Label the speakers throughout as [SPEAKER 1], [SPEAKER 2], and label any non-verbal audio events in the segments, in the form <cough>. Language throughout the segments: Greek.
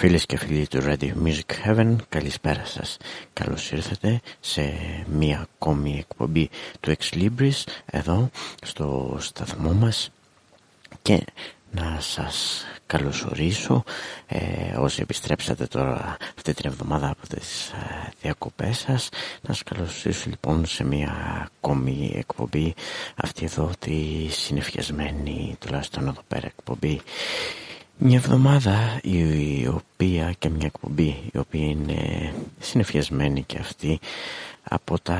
[SPEAKER 1] Φίλες και φίλοι του Radio Music Heaven, καλησπέρα σας. Καλώς ήρθατε σε μία ακόμη εκπομπή του Ex Libris εδώ στο σταθμό μας και να σας καλωσορίσω ε, όσοι επιστρέψατε τώρα αυτή την εβδομάδα από τις ε, διακοπές σας να σας καλωσορίσω λοιπόν σε μια ακόμη εκπομπή αυτή εδώ τη συνεφιασμένη τουλάχιστον εδώ πέρα εκπομπή μια εβδομάδα η οποία και μια εκπομπή η οποία είναι συνεφιασμένη και αυτή από τα,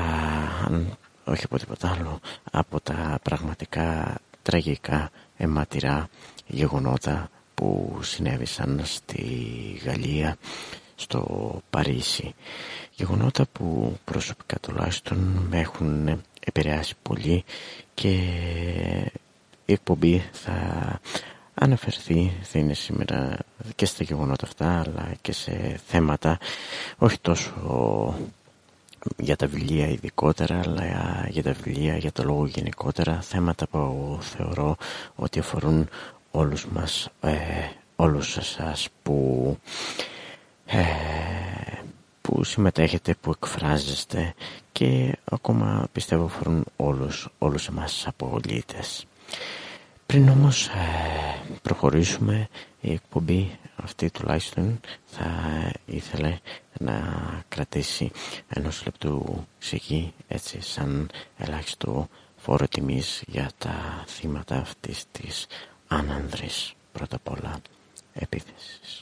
[SPEAKER 1] όχι από τίποτα άλλο, από τα πραγματικά τραγικά αιματηρά γεγονότα που συνέβησαν στη Γαλλία, στο Παρίσι. Γεγονότα που προσωπικά τουλάχιστον με έχουν επηρεάσει πολύ και η εκπομπή θα αναφερθεί θα είναι σήμερα και στα γεγονότα αυτά αλλά και σε θέματα όχι τόσο για τα βιβλία ειδικότερα αλλά για τα βιβλία, για το λόγο γενικότερα θέματα που θεωρώ ότι αφορούν όλους μας ε, όλους εσάς που ε, που συμμετέχετε, που εκφράζεστε και ακόμα πιστεύω αφορούν όλους, όλους εμάς απολύτες. Πριν όμως ε, προχωρήσουμε η εκπομπή αυτή τουλάχιστον θα ήθελε να κρατήσει ενός λεπτού σιγή έτσι σαν ελάχιστο φόρο τιμής για τα θύματα αυτής της άνανδρης πρώτα απ' όλα επίθεσης.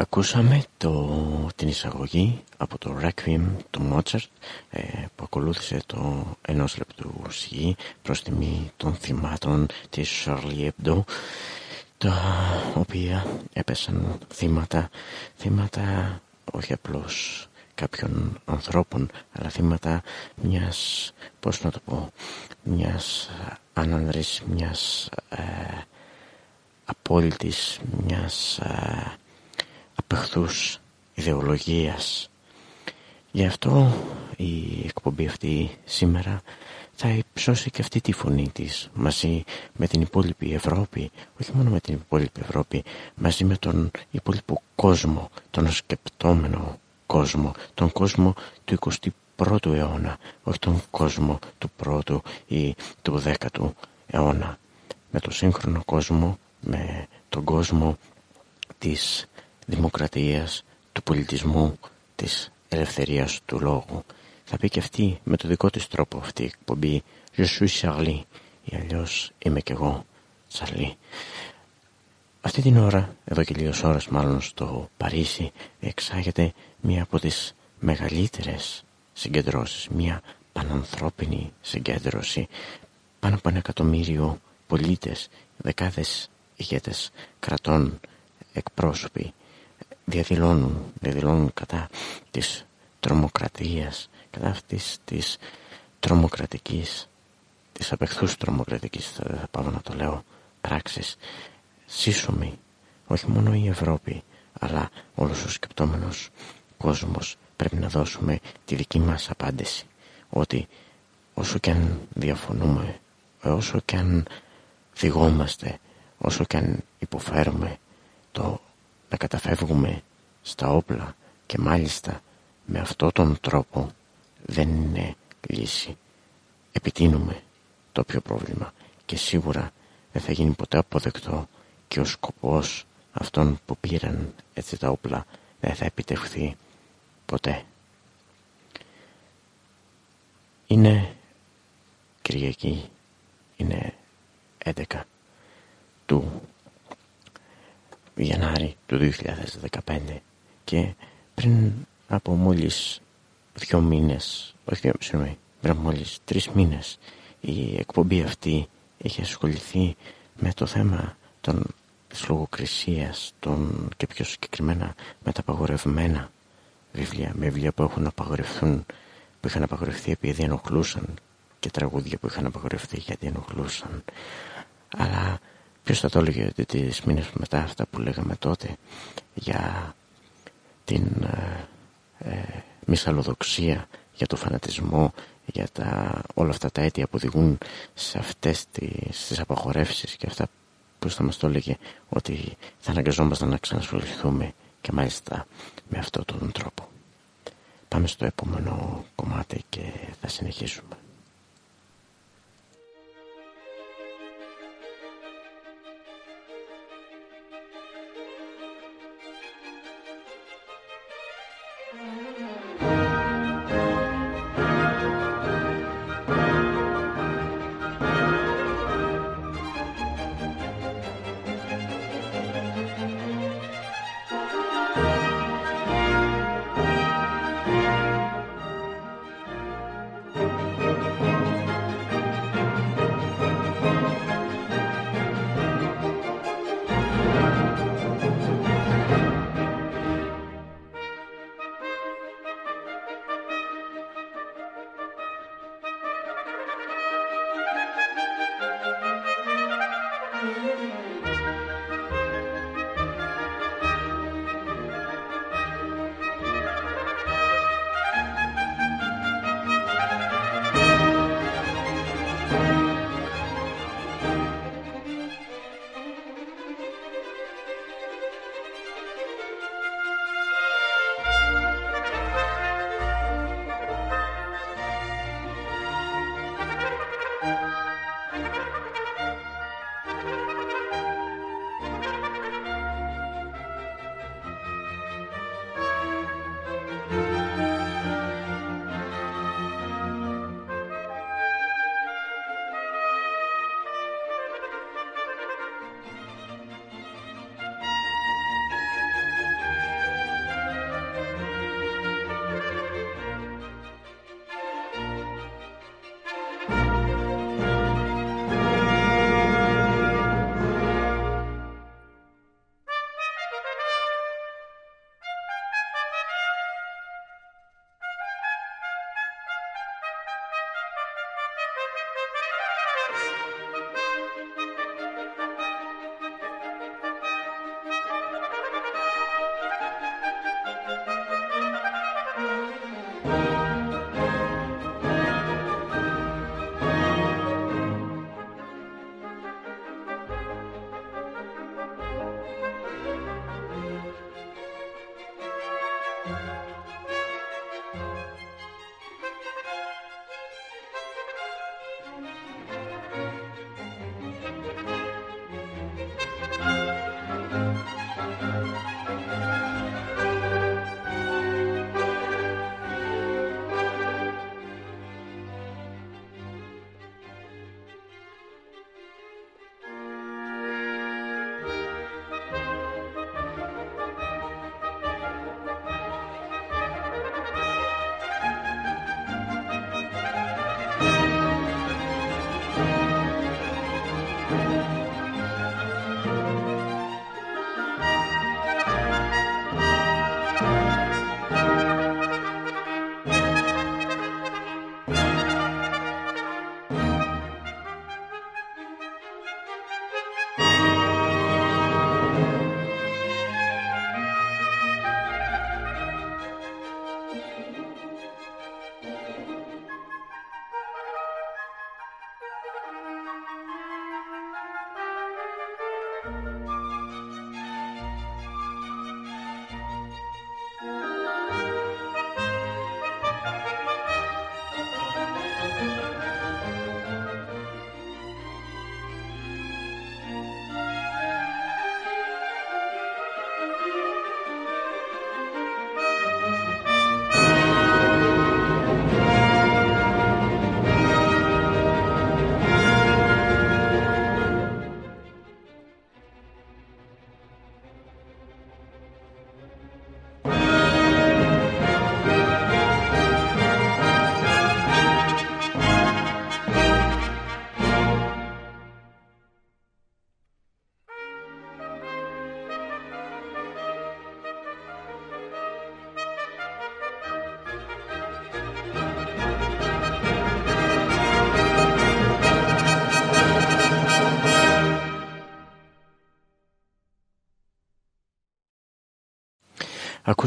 [SPEAKER 1] Ακούσαμε το, την εισαγωγή από το Requiem του Mozart ε, που ακολούθησε το ενός λεπτού σιγή προς τιμή των θυμάτων της Charlie Hebdo τα οποία έπεσαν θύματα, θύματα όχι απλώς κάποιων ανθρώπων αλλά θύματα μιας, πώς να το πω, μιας άνανδρης, μιας ε, απόλυτης, μιας ε, απεχθούς ιδεολογίας. Γι' αυτό η εκπομπή αυτή σήμερα θα υψώσει και αυτή τη φωνή της μαζί με την υπόλοιπη Ευρώπη, όχι μόνο με την υπόλοιπη Ευρώπη, μαζί με τον υπόλοιπο κόσμο, τον σκεπτόμενο κόσμο, τον κόσμο του 21ου αιώνα, όχι τον κόσμο του 1ου ή του 10ου αιώνα. Με τον σύγχρονο κόσμο, με τον κόσμο της δημοκρατίας, του πολιτισμού, της ελευθερίας του λόγου. Θα πει και αυτή με το δικό της τρόπο αυτή η εκπομπή «Je suis Charlie» ή αλλιώς «Είμαι κι εγώ Charlie». Αυτή την ώρα, εδώ και λίγες ώρες μάλλον στο Παρίσι, εξάγεται μία από τις μεγαλύτερες συγκεντρώσεις, μία πανανθρώπινη συγκέντρωση. Πάνω από ένα εκατομμύριο πολίτες, δεκάδες ηγέτες κρατών, εκπρόσωποι διαδηλώνουν, διαδηλώνουν κατά της τρομοκρατίας, κατά αυτής της τρομοκρατικής, της απεχθούς τρομοκρατικής, θα, θα πάω να το λέω, πράξης, σύσσωμη, όχι μόνο η Ευρώπη, αλλά όλος ο σκεπτόμενος κόσμος πρέπει να δώσουμε τη δική μας απάντηση, ότι όσο και αν διαφωνούμε, όσο και αν θυγόμαστε, όσο και αν υποφέρουμε, το να καταφεύγουμε στα όπλα και μάλιστα με αυτόν τον τρόπο δεν είναι λύση. Επιτείνουμε το πιο πρόβλημα και σίγουρα δεν θα γίνει ποτέ αποδεκτό και ο σκοπός αυτών που πήραν έτσι τα όπλα δεν θα επιτευχθεί ποτέ. Είναι Κυριακή, είναι 11 του Γενάρη του 2015 και πριν από μόλις δύο μήνες, όχι δύο, συγγνώμη, πριν από μόλις τρεις μήνες η εκπομπή αυτή έχει ασχοληθεί με το θέμα των, της λογοκρισίας των, και πιο συγκεκριμένα με τα απαγορευμένα βιβλία, με βιβλία που έχουν απαγορευθούν, που είχαν απαγορευτεί επειδή ενοχλούσαν και τραγούδια που είχαν απαγορευτεί γιατί ενοχλούσαν. Αλλά Ποιος θα το έλεγε ότι τις μήνες μετά αυτά που λέγαμε τότε για την ε, ε, μυσαλλοδοξία, για το φανατισμό, για τα, όλα αυτά τα αίτια που οδηγούν σε αυτές τις, τις απαγορεύσεις και αυτά που θα μας το έλεγε ότι θα αναγκαζόμασταν να ξανασχοληθούμε και μάλιστα με αυτόν τον τρόπο. Πάμε στο επόμενο κομμάτι και θα συνεχίσουμε.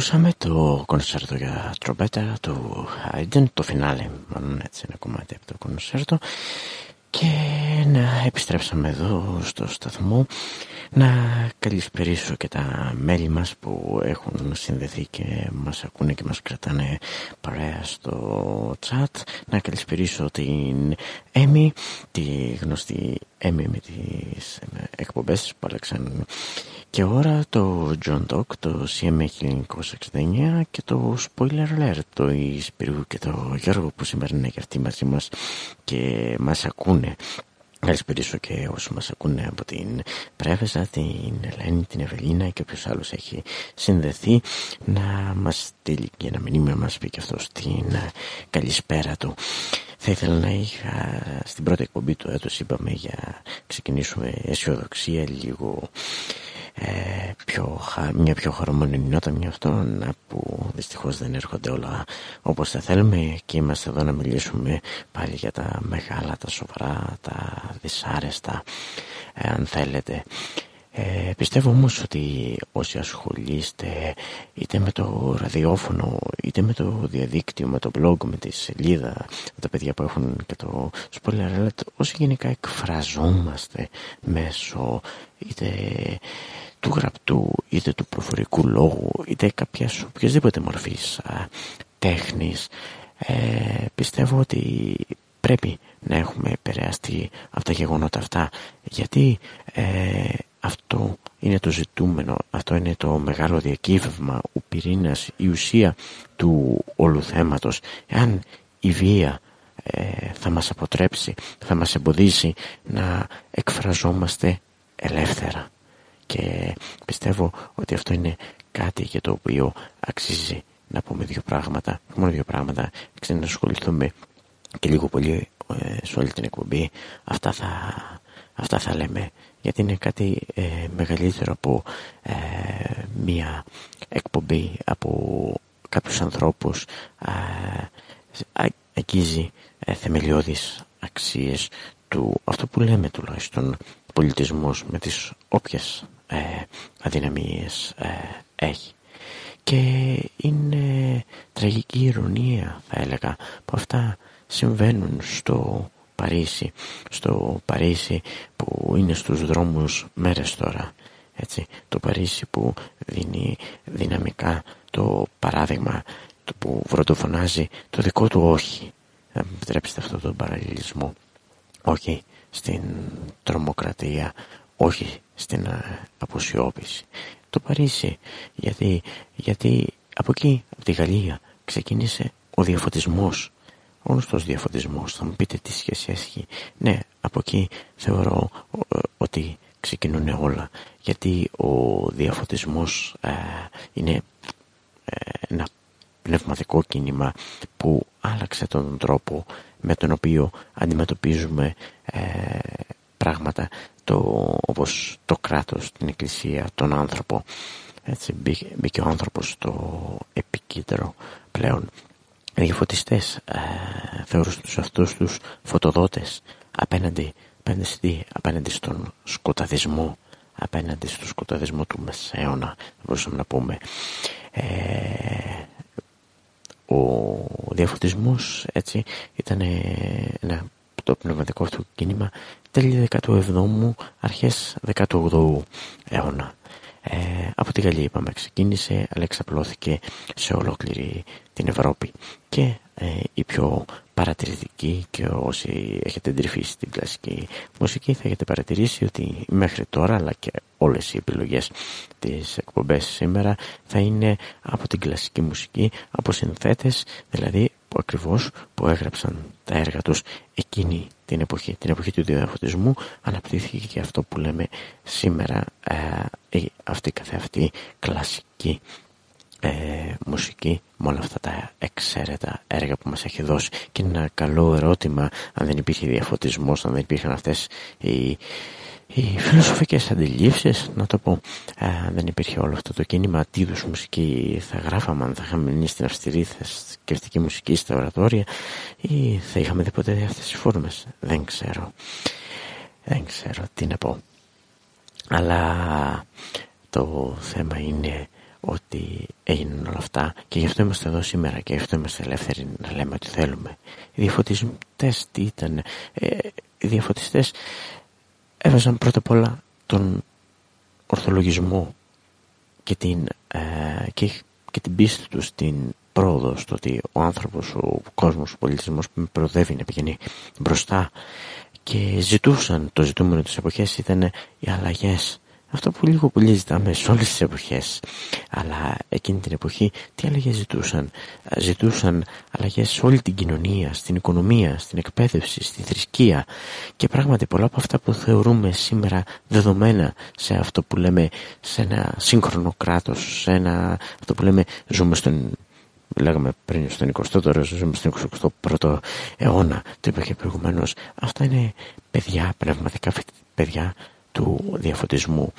[SPEAKER 1] Ακούσαμε το κονσέρτο για τρομπέτα του Άιντεν, το φινάλε, μάλλον έτσι ένα κομμάτι από το κονσέρτο. Και να επιστρέψαμε εδώ στο σταθμό να καλησπερίσω και τα μέλη μας που έχουν συνδεθεί και μας ακούνε και μας κρατάνε παρέα στο chat να καλησπερίσω την Έμι, τη γνωστή Έμι με τις εκπομπές που άλλαξαν και ώρα το John Doc, το CMA 1969 και το Spoiler Alert, το Ισπυρού και το Γιώργο που σήμερα είναι γιορτή μαζί μας και μας ακούνε. Καλησπερίσω και όσοι μας ακούνε από την Πρέβεζα, την Ελένη, την Ευελίνα και όποιος άλλος έχει συνδεθεί να μας στείλει και ένα μηνύμα να μας πει και αυτός την καλησπέρα του. Θα ήθελα να είχα στην πρώτη εκπομπή του έτος είπαμε για ξεκινήσουμε αισιοδοξία λίγο ε, πιο, μια πιο χαρούμενη νότα μια αυτών που δυστυχώς δεν έρχονται όλα όπως θα θέλουμε και είμαστε εδώ να μιλήσουμε πάλι για τα μεγάλα, τα σοβαρά, τα δυσάρεστα ε, αν θέλετε. Ε, πιστεύω όμως ότι όσοι ασχολείστε είτε με το ραδιόφωνο είτε με το διαδίκτυο, με το blog, με τη σελίδα με τα παιδιά που έχουν και το spoiler alert όσοι γενικά εκφραζόμαστε μέσω είτε του γραπτού είτε του προφορικού λόγου είτε κάποιας οποιασδήποτε μορφής α, τέχνης. Ε, πιστεύω ότι πρέπει να έχουμε επηρεαστεί από τα γεγονότα αυτά γιατί ε, αυτό είναι το ζητούμενο αυτό είναι το μεγάλο διακύβευμα ο πυρήνας, η ουσία του όλου θέματος. Εάν η βία ε, θα μας αποτρέψει θα μας εμποδίσει να εκφραζόμαστε ελεύθερα. Και πιστεύω ότι αυτό είναι κάτι για το οποίο αξίζει να πούμε δύο πράγματα, μόνο δύο πράγματα, ξέρω να ασχοληθούμε και λίγο πολύ ε, σε όλη την εκπομπή. Αυτά θα, αυτά θα λέμε. Γιατί είναι κάτι ε, μεγαλύτερο από ε, μία εκπομπή από κάποιους ανθρώπους. Ε, αγγίζει ε, θεμελιώδεις αξίες του αυτό που λέμε τουλάχιστον πολιτισμός με τις όποιες ε, αδυναμίες ε, έχει. Και είναι τραγική ηρωνία θα έλεγα που αυτά συμβαίνουν στο Παρίσι, στο Παρίσι που είναι στους δρόμους μέρες τώρα. Έτσι, το Παρίσι που δίνει δυναμικά το παράδειγμα το που βροντοφωνάζει το δικό του όχι. Θα επιτρέψετε αυτό τον παραλληλισμό. Όχι στην τρομοκρατία, όχι στην ε, αποσιώπηση. Το Παρίσι, γιατί, γιατί από εκεί, από τη Γαλλία, ξεκίνησε ο διαφωτισμός. Ο γνωστός διαφωτισμός. Θα μου πείτε τι σχέση έχει. Ναι, από εκεί θεωρώ ε, ότι ξεκινούν όλα. Γιατί ο διαφωτισμός ε, είναι ένα πνευματικό κίνημα που άλλαξε τον τρόπο με τον οποίο αντιμετωπίζουμε πράγματα το, όπως το κράτος, την εκκλησία, τον άνθρωπο. Έτσι μπήκε, ο άνθρωπος στο επικίνδυνο πλέον. Οι διαφωτιστές ε, θεωρούν τους αυτούς τους φωτοδότες απέναντι, απέναντι, απέναντι στον σκοταδισμό απέναντι στο σκοταδισμό του Μεσαίωνα μπορούσαμε να πούμε ε, ο διαφωτισμός έτσι ήταν ένα το πνευματικό αυτό κίνημα τέλη 17ου, αρχές 18ου αιώνα. Ε, από τη Γαλλία είπαμε ξεκίνησε αλλά εξαπλώθηκε σε ολόκληρη την Ευρώπη και ε, η πιο παρατηρητική και όσοι έχετε εντρυφήσει στην κλασική μουσική θα έχετε παρατηρήσει ότι μέχρι τώρα αλλά και όλες οι επιλογές της εκπομπές σήμερα θα είναι από την κλασική μουσική από συνθέτες δηλαδή που ακριβώς που έγραψαν τα έργα τους εκείνη την εποχή, την εποχή του διαφωτισμού αναπτύχθηκε και αυτό που λέμε σήμερα ε, αυτή καθεαυτή κλασική ε, μουσική με όλα αυτά τα εξαίρετα έργα που μας έχει δώσει και είναι ένα καλό ερώτημα αν δεν υπήρχε διαφωτισμός, αν δεν υπήρχαν αυτές οι οι φιλοσοφικές αντιλήψεις, να το πω, αν δεν υπήρχε όλο αυτό το κίνημα, τι είδους μουσική θα γράφαμε, αν θα είχαμε μείνει στην αυστηρή θρησκευτική μουσική στα ορατόρια ή θα είχαμε δει ποτέ αυτές τις φόρμες. Δεν ξέρω. Δεν ξέρω τι να πω. Αλλά το θέμα είναι ότι έγιναν όλα αυτά και γι' αυτό είμαστε εδώ σήμερα και γι' αυτό είμαστε ελεύθεροι να λέμε ότι θέλουμε. Οι διαφωτιστές τι ήταν; Ε, οι διαφωτιστές έβαζαν πρώτα απ' όλα τον ορθολογισμό και την, ε, και, και την πίστη τους στην πρόοδο στο ότι ο άνθρωπος, ο κόσμος, ο πολιτισμός προοδεύει να πηγαίνει μπροστά και ζητούσαν το ζητούμενο της εποχής ήταν οι αλλαγές αυτό που λίγο πολύ ζητάμε σε όλες τις εποχές. Αλλά εκείνη την εποχή τι αλλαγές ζητούσαν; Ζητούσαν αλλαγές σε όλη την κοινωνία, στην οικονομία, στην εκπαίδευση, στη θρησκεία. Και πράγματι πολλά από αυτά που θεωρούμε σήμερα δεδομένα σε αυτό που λέμε σε ένα σύγχρονο κράτος, σε ένα αυτό που λέμε ζούμε στον λέγαμε πριν στον 20ο, ζούμε στον 21ο αιώνα, το είπα και προηγουμένως, αυτά είναι παιδιά, πνευματικά παιδιά του διαφωτισμού.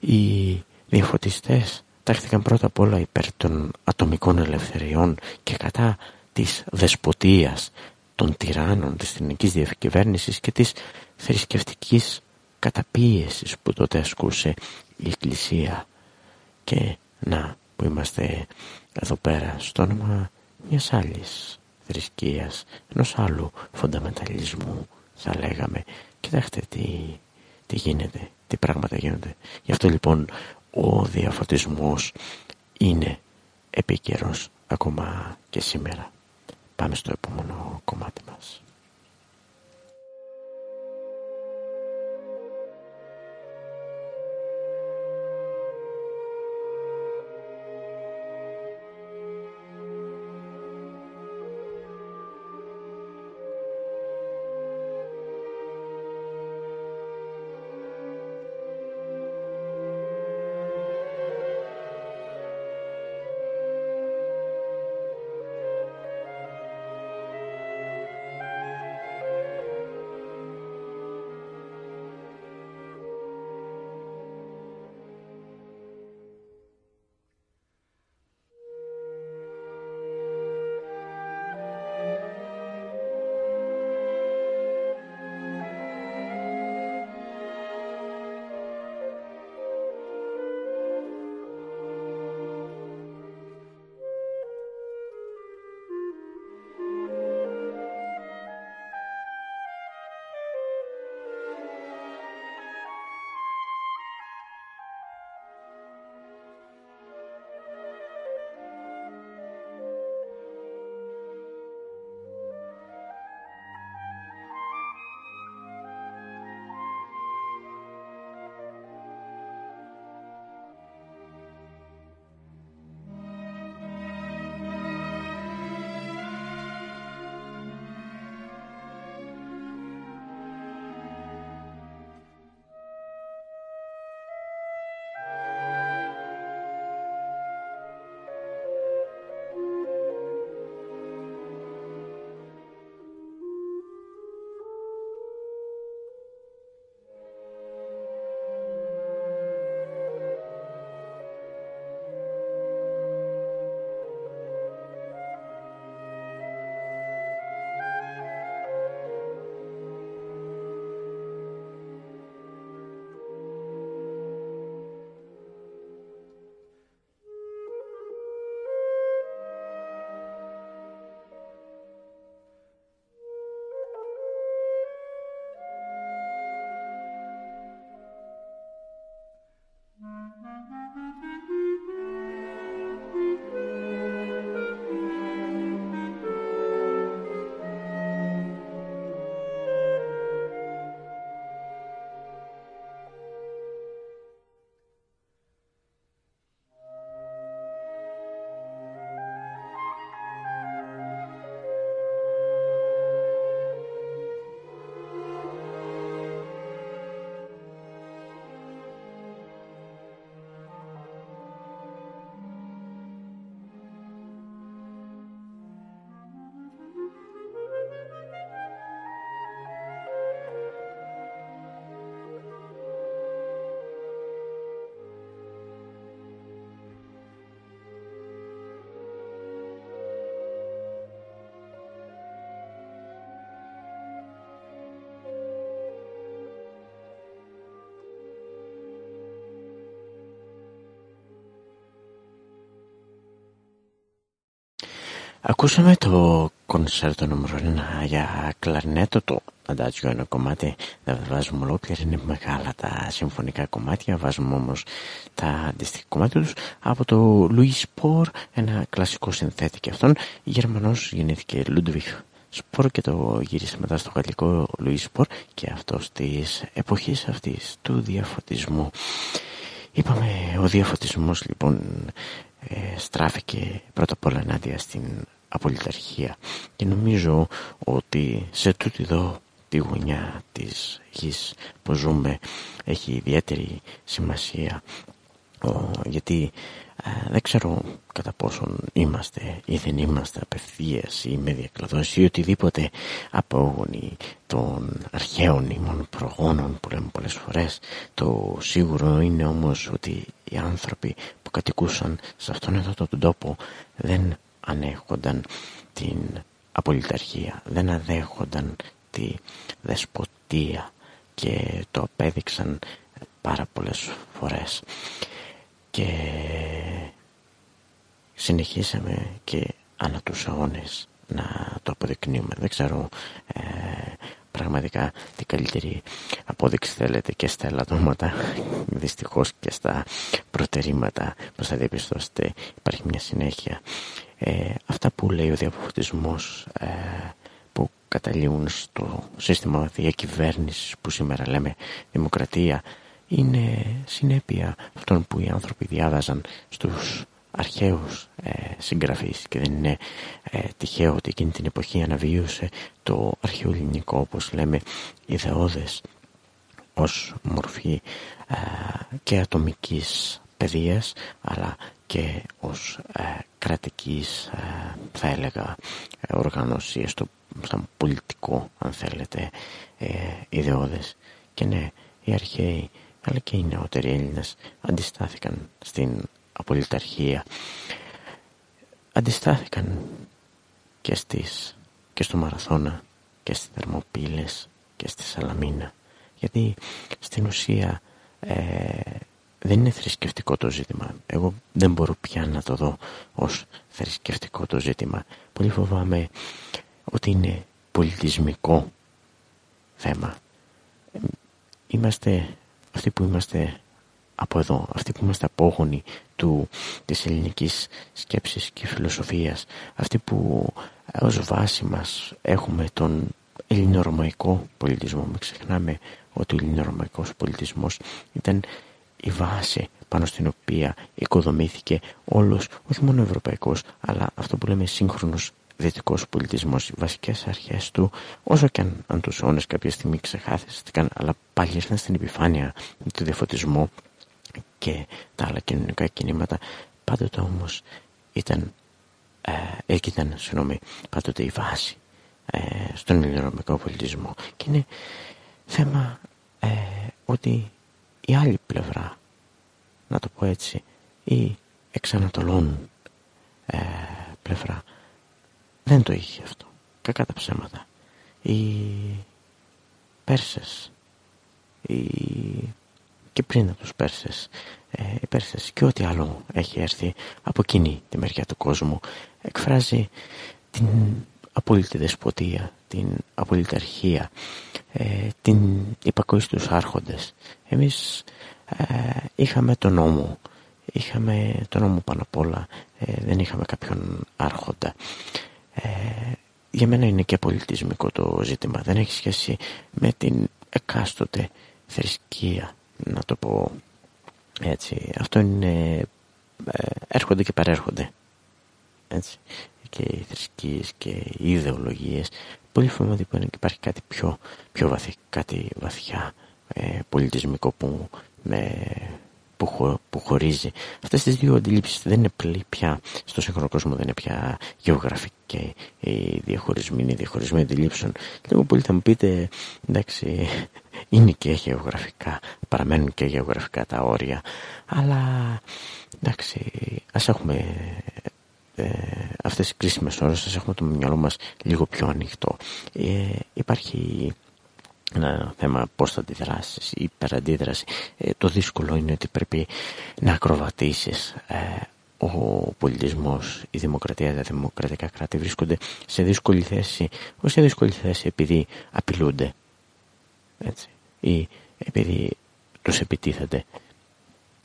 [SPEAKER 1] Οι διαφωτιστές τάχθηκαν πρώτα απ' όλα υπέρ των ατομικών ελευθεριών και κατά της δεσποτείας των τυράννων της ελληνικής διακυβέρνησης και της θρησκευτικής καταπίεσης που τότε ασκούσε η Εκκλησία και να που είμαστε εδώ πέρα στο όνομα μιας άλλης θρησκείας ενός άλλου φονταμεταλισμού θα λέγαμε κοιτάξτε τι τι γίνεται, τι πράγματα γίνονται. Γι' αυτό λοιπόν ο διαφωτισμός είναι επίκαιρος ακόμα και σήμερα. Πάμε στο επόμενο κομμάτι μας. Ακούσαμε το κονσέρτο νούμερο 1 για κλαρινέτο, το αντάτσιο ένα κομμάτι, δεν βάζουμε ολόκληρη, είναι μεγάλα τα συμφωνικά κομμάτια, βάζουμε όμως τα αντίστοιχα κομμάτια τους από το Louis Spohr, ένα κλασικό συνθέτη και αυτόν, Γερμανός γεννήθηκε Ludwig Σπορ και το γύρισε μετά στο γαλλικό Louis Spohr και αυτός της εποχής αυτής του διαφωτισμού. Είπαμε ο διαφωτισμός λοιπόν ε, στράφηκε πρώτα απ' όλα ενάντια στην απολυταρχία. Και νομίζω ότι σε τούτη εδώ τη γωνιά της γης που ζούμε έχει ιδιαίτερη σημασία γιατί ε, δεν ξέρω κατά πόσον είμαστε ή δεν είμαστε απευθείας ή με διακλαδώσεις ή οτιδήποτε απόγονοι των αρχαίων ημών προγόνων που λέμε πολλές φορές. Το σίγουρο είναι όμως ότι οι άνθρωποι που κατοικούσαν σε αυτόν εδώ τον τόπο δεν ανέχονταν την απολυταρχία, δεν αδέχονταν τη δεσποτεία και το απέδειξαν πάρα πολλές φορές. Και συνεχίσαμε και ανά τους αιώνες να το αποδεικνύουμε. Δεν ξέρω ε, πραγματικά τι καλύτερη απόδειξη θέλετε και στα ελαττώματα. <laughs> Δυστυχώς και στα προτερήματα που θα διαπιστώσετε. Υπάρχει μια συνέχεια ε, αυτά που λέει ο διαποφωτισμός ε, που καταλήγουν στο σύστημα διακυβέρνησης που σήμερα λέμε δημοκρατία είναι συνέπεια αυτών που οι άνθρωποι διάβαζαν στους αρχαίους ε, συγγραφείς. Και δεν είναι ε, τυχαίο ότι εκείνη την εποχή αναβίωσε το αρχαίο ελληνικό όπως λέμε ιδεώδες ως μορφή ε, και ατομικής παιδείας αλλά και ως ε, κρατικής ε, θα έλεγα οργάνωσης στο σαν πολιτικό αν θέλετε ε, ιδεώδες. Και ναι οι αρχαίοι αλλά και οι νεότεροι Έλληνες αντιστάθηκαν στην απολυταρχία. Αντιστάθηκαν και, στις, και στο Μαραθώνα και στις Θερμοπύλες και στη Σαλαμίνα. Γιατί στην ουσία ε, δεν είναι θρησκευτικό το ζήτημα. Εγώ δεν μπορώ πια να το δω ως θρησκευτικό το ζήτημα. Πολύ φοβάμαι ότι είναι πολιτισμικό θέμα. Είμαστε αυτοί που είμαστε από εδώ, αυτοί που είμαστε απόγονοι του, της ελληνικής σκέψης και φιλοσοφίας, αυτοί που ως βάση μας έχουμε τον ελληνορωμαϊκό πολιτισμό. Μην ξεχνάμε ότι ο ελληνορωμαϊκός πολιτισμός ήταν η βάση πάνω στην οποία οικοδομήθηκε όλος, όχι μόνο ευρωπαϊκός, αλλά αυτό που λέμε σύγχρονος δυτικός πολιτισμός, οι βασικές αρχές του, όσο και αν, αν τους όνες κάποια στιγμή ξεχάθηκαν, αλλά πάλι ήρθαν στην επιφάνεια του διαφωτισμού και τα άλλα κοινωνικά κινήματα, πάντοτε όμως ήταν, ε, ήταν συγγνώμη, πάντοτε η βάση ε, στον ελληνικό πολιτισμό. Και είναι θέμα ε, ότι η άλλη πλευρά, να το πω έτσι, η εξανατολών ε, πλευρά, δεν το είχε αυτό. Κακά τα ψέματα. Οι Πέρσες, οι... και πριν από τους Πέρσες, ε, οι Πέρσες και ό,τι άλλο έχει έρθει από εκείνη τη μεριά του κόσμου, εκφράζει την απόλυτη δεσποτεία, την απόλυτη αρχία, ε, την υπακοή στους άρχοντες. Εμείς ε, είχαμε τον νόμο, είχαμε τον νόμο πάνω απ' όλα, ε, δεν είχαμε κάποιον άρχοντα. Ε, για μένα είναι και πολιτισμικό το ζήτημα. Δεν έχει σχέση με την εκάστοτε θρησκεία, να το πω έτσι. Αυτό είναι... Ε, έρχονται και παρέρχονται. Έτσι. Και οι θρησκείες και οι ιδεολογίες. Πολύ φοβάμαι ότι υπάρχει κάτι πιο, πιο βαθύ, κάτι βαθιά ε, πολιτισμικό που με που, χω, που χωρίζει. Αυτές τις δύο αντιλήψεις δεν είναι πια στο σύγχρονο κόσμο δεν είναι πια γεωγραφική οι διαχωρισμοί είναι διαχωρισμοί αντιλήψεων. Λίγο πολύ θα μου πείτε εντάξει είναι και γεωγραφικά παραμένουν και γεωγραφικά τα όρια αλλά εντάξει ας έχουμε ε, αυτές τις κρίσιμες ώρες ας έχουμε το μυαλό μας λίγο πιο ανοιχτό ε, υπάρχει ένα θέμα πώς θα αντιδράσεις ή υπεραντίδραση. Ε, το δύσκολο είναι ότι πρέπει να ακροβατήσεις ε, ο πολιτισμός, η δημοκρατία, τα δημοκρατικά κράτη βρίσκονται σε δύσκολη θέση, όχι σε δύσκολη θέση επειδή απειλούνται έτσι, ή επειδή τους επιτίθενται.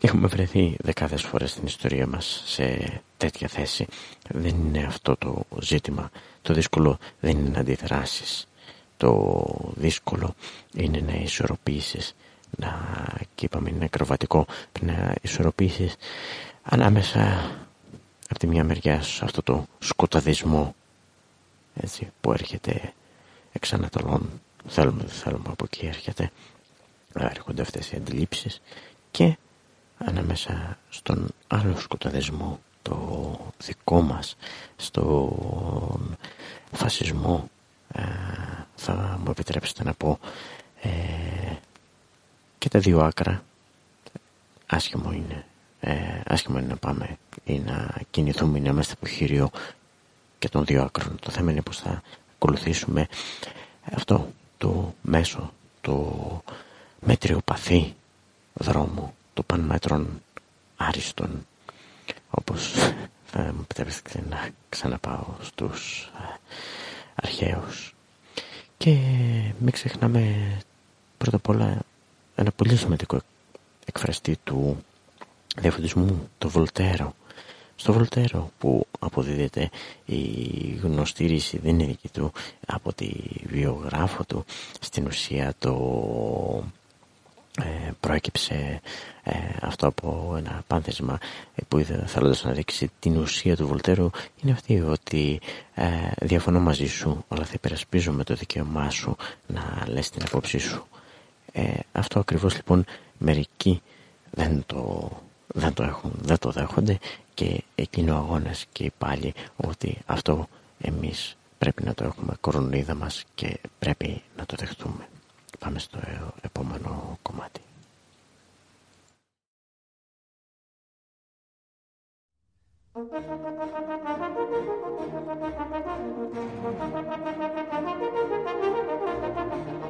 [SPEAKER 1] Έχουμε βρεθεί δεκάδες φορές στην ιστορία μας σε τέτοια θέση. Δεν είναι αυτό το ζήτημα. Το δύσκολο δεν είναι να αντιδράσεις. Το δύσκολο είναι να ισορροπήσεις. Να, και είπαμε είναι ακροβατικό, να ισορροπήσεις ανάμεσα από τη μια μεριά σε αυτό το σκοταδισμό έτσι, που έρχεται εξ Ανατολών θέλουμε δεν θέλουμε από εκεί έρχεται έρχονται αυτές οι αντιλήψεις και ανάμεσα στον άλλο σκοταδισμό το δικό μας στον φασισμό ε, θα μου επιτρέψετε να πω ε, και τα δύο άκρα άσχημο είναι ε, άσχημο είναι να πάμε ή να κινηθούμε ή να είμαστε χείριο και των δύο άκρων. Το θέμα είναι πως θα ακολουθήσουμε αυτό το μέσο, το μετριοπαθή δρόμο, το πανμέτρων άριστον, όπως θα μου επιτρέψετε να ξαναπάω στους ε, αρχαίους. Και μην ξεχνάμε πρώτα απ' όλα ένα πολύ σημαντικό εκφραστή του διαφωτισμού, το Βολτέρο. Στο Βολτέρο που αποδίδεται η γνωστή ρίση δεν είναι δική του από τη βιογράφο του στην ουσία το ε, προέκυψε ε, αυτό από ένα πάνθεσμα που θέλοντας να δείξει την ουσία του Βολτέρου είναι αυτή ότι ε, διαφωνώ μαζί σου αλλά θα υπερασπίζομαι το δικαίωμά σου να λες την απόψη σου ε, αυτό ακριβώς λοιπόν μερικοί δεν το δεν το, έχουν, δεν το δέχονται και εκείνο ο αγώνας και πάλι ότι αυτό εμείς πρέπει να το έχουμε κορονίδα μας και πρέπει να το δεχτούμε πάμε στο επόμενο κομμάτι.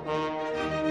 [SPEAKER 1] Thank you.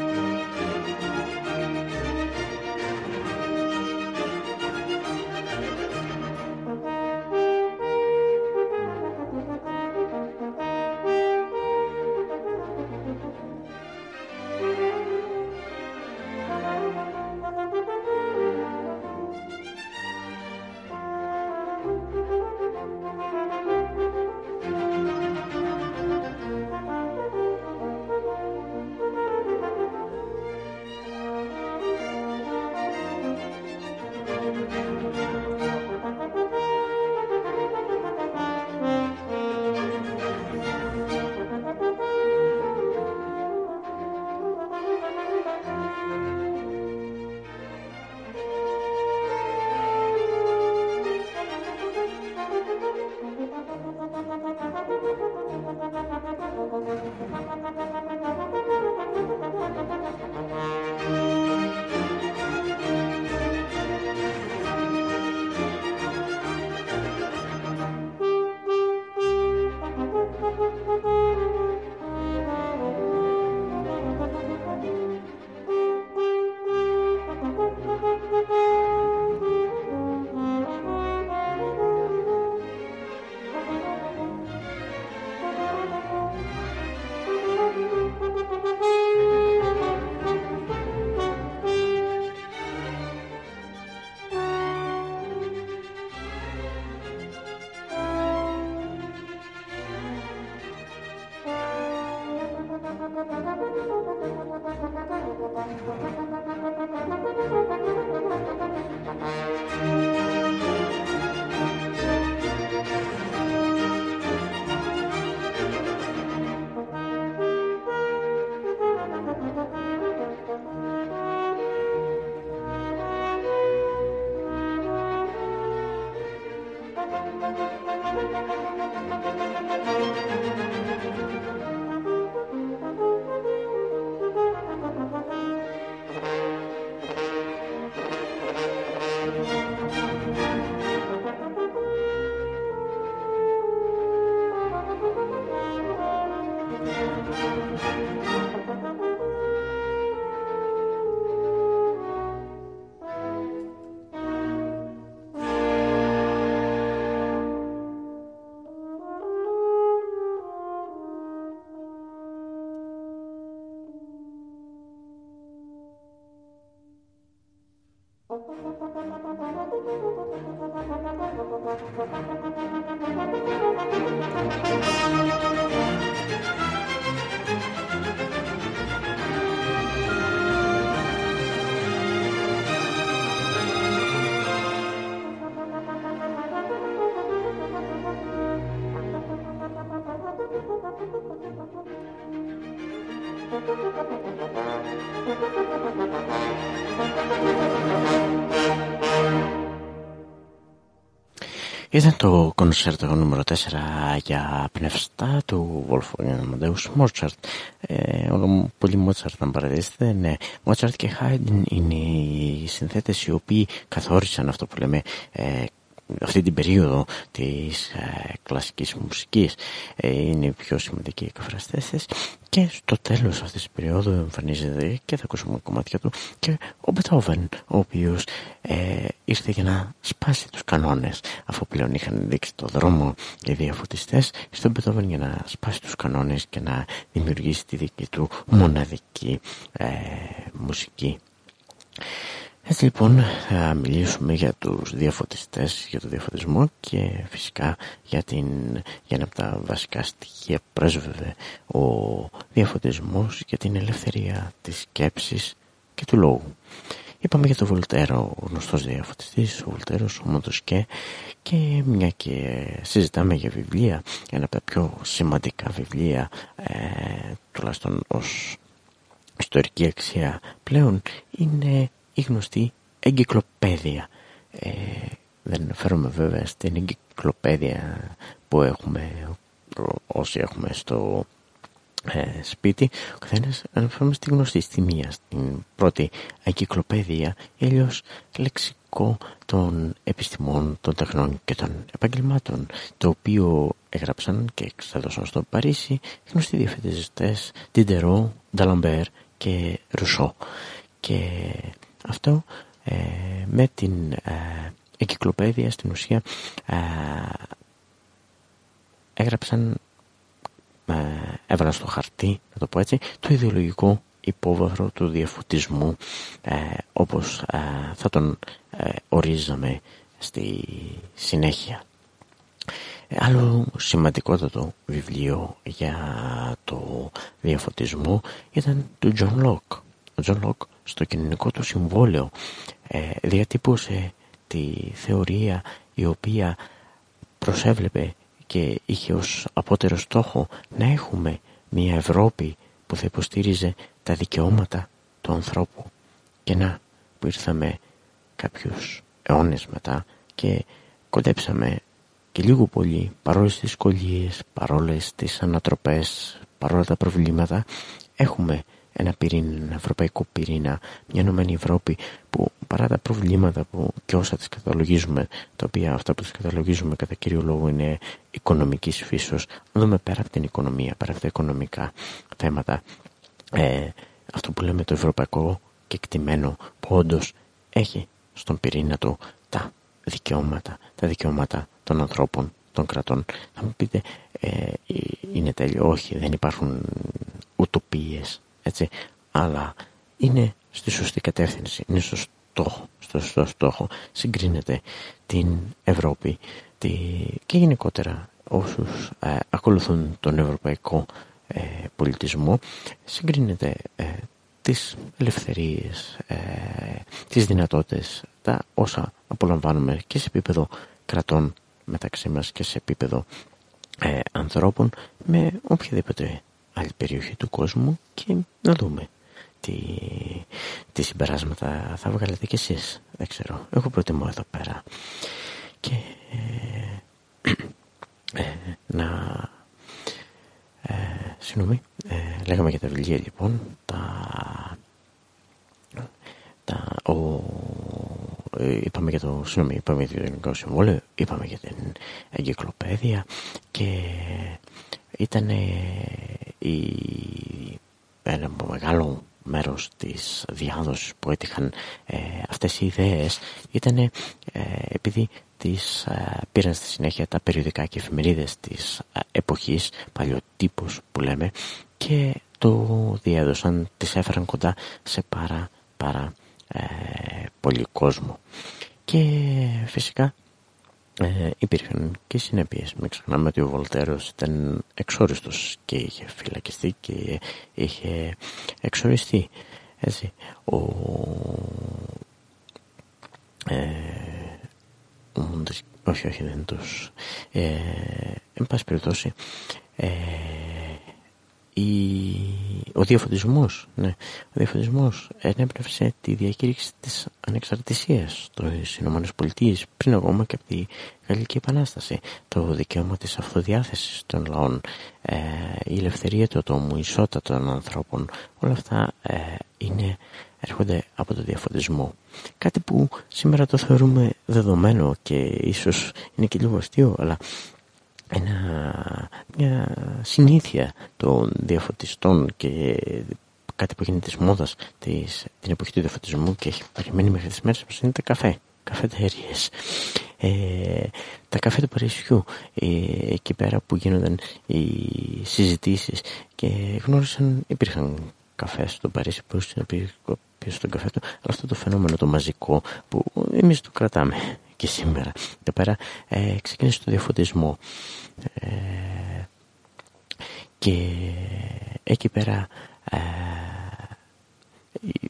[SPEAKER 1] Ήταν το κονσέρτο νούμερο 4 για πνευστά του Wolfgang Amadeus Mozart. Ε, πολύ Mozart να παρατηρήσετε. Ναι, Mozart και Haydn είναι οι συνθέτες οι οποίοι καθόρισαν αυτό που λέμε ε, αυτή την περίοδο της ε, κλασικής μουσικής ε, είναι οι πιο σημαντικοί εκφραστές και στο τέλος αυτής της περίοδου εμφανίζεται και θα ακούσουμε κομμάτια του και ο Μπετόβεν ο οποίος ε, ήρθε για να σπάσει τους κανόνες αφού πλέον είχαν δείξει το δρόμο οι διαφωτιστές ήρθε ο Μπετόβεν για να σπάσει τους κανόνες και να δημιουργήσει τη δική του μοναδική ε, μουσική έτσι λοιπόν θα μιλήσουμε για τους διαφωτιστές, για το διαφωτισμό και φυσικά για, την, για ένα από τα βασικά στοιχεία που πρέσβευε ο διαφωτισμός για την ελευθερία της σκέψης και του λόγου. Είπαμε για τον Βολτέρο, ο γνωστός διαφωτιστής, ο Βολτέρος, ο Μοντοσκέ και μια και συζητάμε για βιβλία, ένα από τα πιο σημαντικά βιβλία, ε, τουλάχιστον ως ιστορική αξία πλέον, είναι η γνωστή εγκυκλοπαίδεια. Ε, δεν φέρουμε βέβαια στην εγκυκλοπαίδεια που έχουμε όσοι έχουμε στο ε, σπίτι ο καθένας αναφέρουμε στη γνωστή στη μία στην πρώτη εγκυκλοπαίδεια ή αλλιώς λεξικό των επιστημών, των τεχνών και των επαγγελμάτων το οποίο έγραψαν και εξέδωσαν στο Παρίσι οι γνωστοί διαφετιστές Τιντερό, Νταλαμπέρ και Ρουσό και αυτό ε, με την ε, εγκυκλοπαίδεια στην ουσία ε, έγραψαν, ε, έβαλαν στο χαρτί, να το πω έτσι, το ιδεολογικό υπόβαθρο του διαφωτισμού ε, όπως θα τον ορίζαμε στη συνέχεια. Άλλο σημαντικότατο βιβλίο για το διαφωτισμό ήταν του John Locke. Ο John Locke στο κοινωνικό του συμβόλαιο ε, διατύπωσε τη θεωρία η οποία προσέβλεπε και είχε ως απότερο στόχο να έχουμε μια Ευρώπη που θα υποστήριζε τα δικαιώματα του ανθρώπου και να που ήρθαμε κάποιους αιώνες μετά και κοντέψαμε και λίγο πολύ παρόλες τις δυσκολίες, παρόλες τις ανατροπές, παρόλα τα προβλήματα έχουμε ένα πυρήνα, ένα ευρωπαϊκό πυρήνα, μια ενωμένη Ευρώπη που παρά τα προβλήματα που και όσα τις καταλογίζουμε, τα οποία αυτά που τις καταλογίζουμε κατά κύριο λόγο είναι οικονομικής φύσεως, αν δούμε πέρα από την οικονομία, πέρα από τα οικονομικά θέματα, ε, αυτό που λέμε το ευρωπαϊκό κεκτημένο που όντως έχει στον πυρήνα του τα δικαιώματα, τα δικαιώματα των ανθρώπων, των κρατών. Θα μου πείτε, ε, είναι τέλειο, όχι, δεν υπάρχουν ουτοπίες, έτσι, αλλά είναι στη σωστή κατεύθυνση, είναι στο στόχο, στο σωστό στόχο, συγκρίνεται την Ευρώπη τη, και γενικότερα όσους ε, ακολουθούν τον ευρωπαϊκό ε, πολιτισμό, συγκρίνεται ε, τις ελευθερίες, ε, τις δυνατότητες, τα όσα απολαμβάνουμε και σε επίπεδο κρατών μεταξύ μας και σε επίπεδο ανθρώπων με οποιαδήποτε άλλη περιοχή του κόσμου και να δούμε τι, τι συμπεράσματα θα βγάλετε κι εσείς. Δεν ξέρω. Εγώ προτιμώ εδώ πέρα. Και ε, ε, να... Ε, συγγνώμη, ε, λέγαμε για τα βιβλία λοιπόν, τα, τα, ο, ε, είπαμε για το, συγγνώμη, είπαμε για το Ελληνικό Συμβόλαιο, είπαμε για την εγκυκλοπαίδεια και ήταν ένα μεγάλο μέρος της διάδοσης που έτυχαν ε, αυτές οι ιδέες ήταν ε, επειδή τις ε, πήραν στη συνέχεια τα περιοδικά και εφημερίδες της ε, εποχής, παλιοτύπους που λέμε και το διέδωσαν, τις έφεραν κοντά σε πάρα πάρα πολύ κόσμο. Και φυσικά ε, υπήρχαν και συνέπειες. Μην ξεχνάμε ότι ο Βολτέρος ήταν εξόριστος και είχε φυλακιστεί και είχε εξοριστεί. Έτσι. Ο, ε, όχι, όχι, δεν τους... Ε, εν πάση περιπτώσει, ε, η, ο διαφωτισμός, ναι, ο διαφωτισμός ενέπνευσε τη διακήρυξη της ανεξαρτησίας στις Ηνωμένες Πολιτείες πριν ακόμα και από τη Γαλλική Επανάσταση. Το δικαίωμα της αυτοδιάθεσης των λαών, ε, η ελευθερία του ατόμου, η ισότητα των ανθρώπων, όλα αυτά ε, είναι, έρχονται από το διαφωτισμό. Κάτι που σήμερα το θεωρούμε δεδομένο και ίσως είναι και λίγο αστείο, αλλά ένα, μια συνήθεια των διαφωτιστών και κάτι που γίνεται της μόδας της, την εποχή του διαφωτισμού και έχει περιμένει μέχρι τις μέρες μας είναι τα καφέ, καφετέριες. Ε, τα καφέ του Παρισιού, ε, εκεί πέρα που γίνονταν οι συζητήσεις και γνώρισαν, υπήρχαν καφές στο Παρίσι που να πει πίσω στον καφέ του, αλλά αυτό το φαινόμενο το μαζικό που εμείς το κρατάμε και σήμερα. Εδώ πέρα ε, ξεκίνησε το διαφωτισμό. Ε, και εκεί πέρα ε,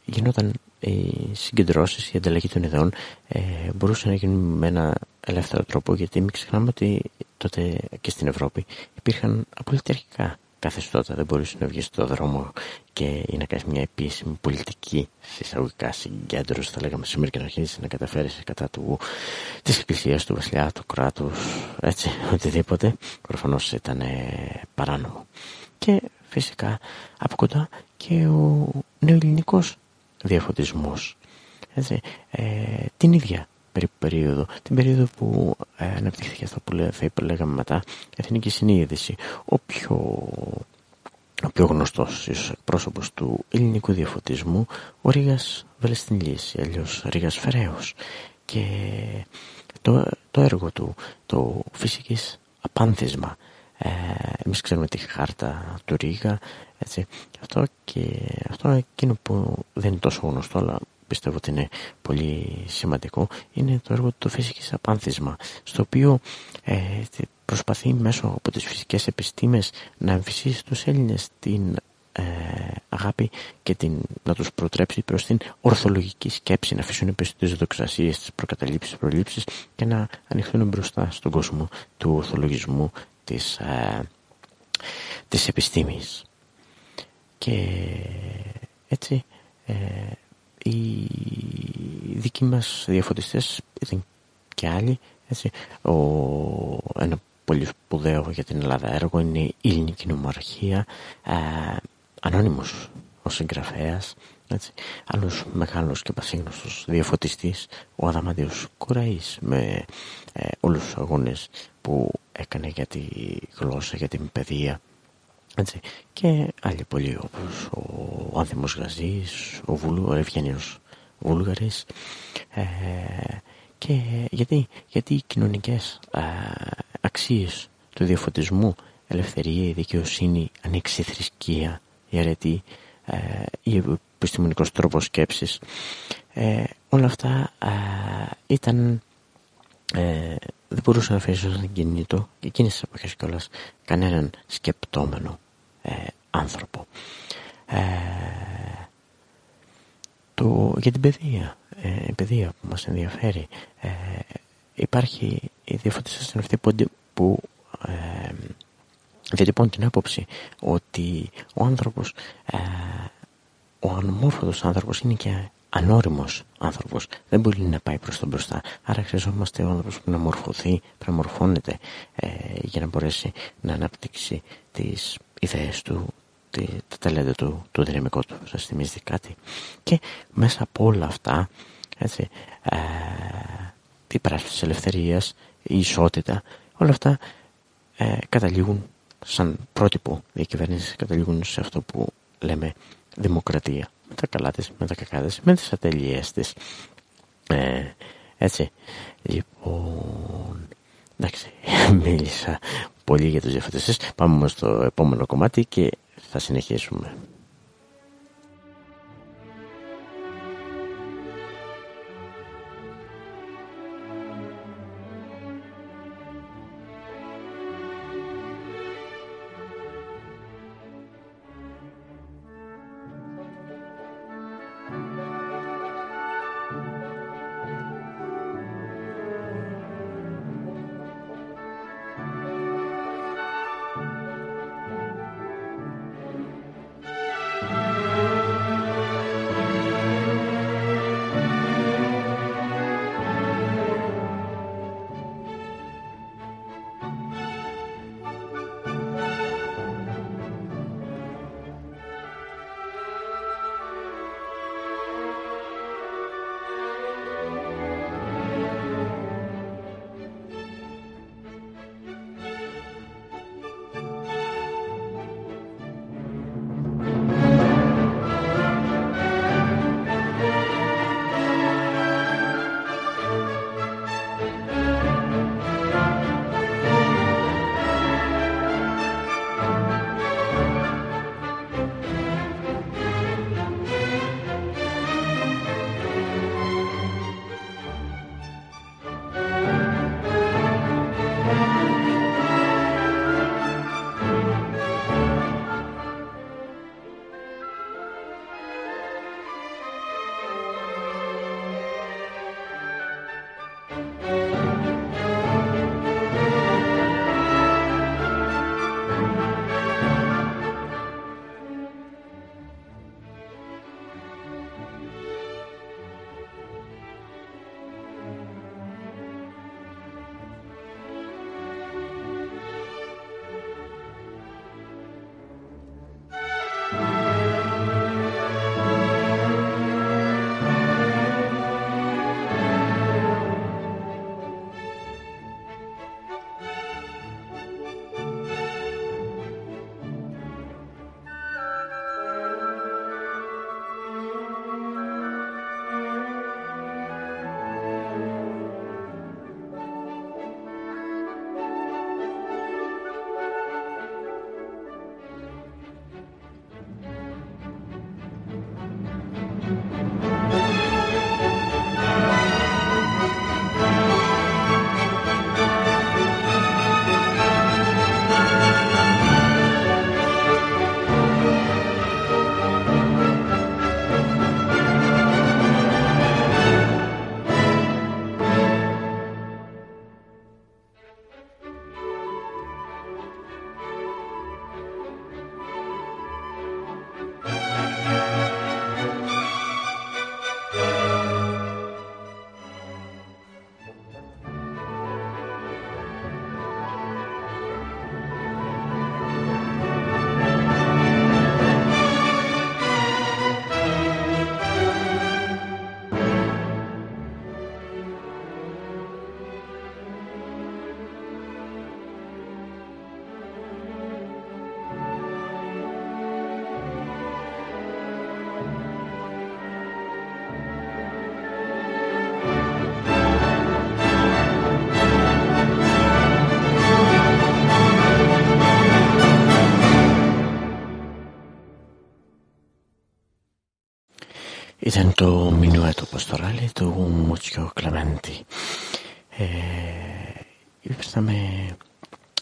[SPEAKER 1] γινόταν οι συγκεντρώσεις, η ανταλλαγή των ιδεών ε, μπορούσε να γίνουν με ένα ελεύθερο τρόπο γιατί μην ξεχνάμε ότι τότε και στην Ευρώπη υπήρχαν απολυταρχικά καθεστώτα. Δεν μπορούσε να βγεις στον δρόμο και ή να κάνει μια επίσημη πολιτική συσσαγωγικά συγκέντρωση, θα λέγαμε σήμερα, και να αρχίσεις να καταφέρεις κατά του της Εκκλησίας, του Βασιλιά, του κράτους, έτσι, οτιδήποτε. Προφανώς ήταν παράνομο. Και φυσικά από κοντά και ο νεοελληνικός διαφωτισμός. Έτσι, ε, την ίδια περίοδο, την περίοδο που ε, αναπτύχθηκε αυτό που θα λέγαμε μετά εθνική συνείδηση. Ο πιο, ο πιο γνωστός ίσως εκπρόσωπος του ελληνικού διαφωτισμού, ο Ρίγας Βελεστινλής, αλλιώς Ρίγας Φεραίος. Και το, το έργο του, το φυσικής απάνθισμα, ε, εμείς ξέρουμε τη χάρτα του Ρίγα, έτσι, αυτό και αυτό εκείνο που δεν είναι τόσο γνωστό, αλλά πιστεύω ότι είναι πολύ σημαντικό είναι το έργο του φυσικής απάνθισμα στο οποίο ε, προσπαθεί μέσω από τις φυσικές επιστήμες να εμφυσίσει στους Έλληνες την ε, αγάπη και την, να τους προτρέψει προς την ορθολογική σκέψη να αφήσουν πίσω τις δοξασίες, τις προκαταλήψεις, τις προλήψεις και να ανοιχθούν μπροστά στον κόσμο του ορθολογισμού της, ε, της επιστήμης. Και έτσι ε, οι δικοί μας διαφωτιστές ήταν και άλλοι έτσι. Ο, ένα πολύ σπουδαίο για την Ελλάδα έργο είναι η ελληνική νομαρχία ε, ανώνυμος ο συγγραφέας έτσι. άλλος μεγάλος και πασίγνωστος διαφωτιστής ο Αδαμαντίος Κουραής με ε, όλους τους αγώνες που έκανε για τη γλώσσα, για την παιδεία έτσι. Και άλλοι πολλοί όπως ο Άνθιμος Γαζής, ο, Βουλου, ο Ευγένιος Βούλγαρης ε, και γιατί, γιατί οι κοινωνικές ε, αξίες του διαφωτισμού, ελευθερία, η δικαιοσύνη, ανοίξη θρησκεία, η αρετή, ε, η επιστημονικός τρόπος σκέψης ε, όλα αυτά ε, ήταν ε, δεν μπορούσε να αφήσει σαν κινητό και εκείνες τις εποχές κιόλας κανέναν σκεπτόμενο ε, άνθρωπο. Ε, το, για την παιδεία, ε, η παιδεία που μας ενδιαφέρει, ε, υπάρχει η διαφορετική στην αυτή που, που ε, διατυπώνει την άποψη ότι ο άνθρωπος, ε, ο ανομόρφωτος άνθρωπος είναι και ανώριμος άνθρωπος. Δεν μπορεί να πάει προς τον μπροστά. Άρα χρειαζόμαστε ο άνθρωπος που να μορφωθεί, να μορφώνεται ε, για να μπορέσει να αναπτύξει τις ιδέες του, τη, τα ταλέντα του, το δυναμικό του. Σας θυμίζει κάτι. Και μέσα από όλα αυτά, έτσι, ε, η πράσινη της ελευθερίας, η ισότητα, όλα αυτά ε, καταλήγουν σαν πρότυπο διακυβέρνηση, καταλήγουν σε αυτό που λέμε δημοκρατία. Με τα καλά της, με τα κακά της, με τις ατέλειές της. Ε, έτσι, λοιπόν, εντάξει, <laughs> μίλησα πολύ για τους διαφορετικές. Πάμε όμως στο επόμενο κομμάτι και θα συνεχίσουμε. Μινουέτο Παστοράλη του Μουτσιό Κλαμέντη. Ε, ήρθαμε,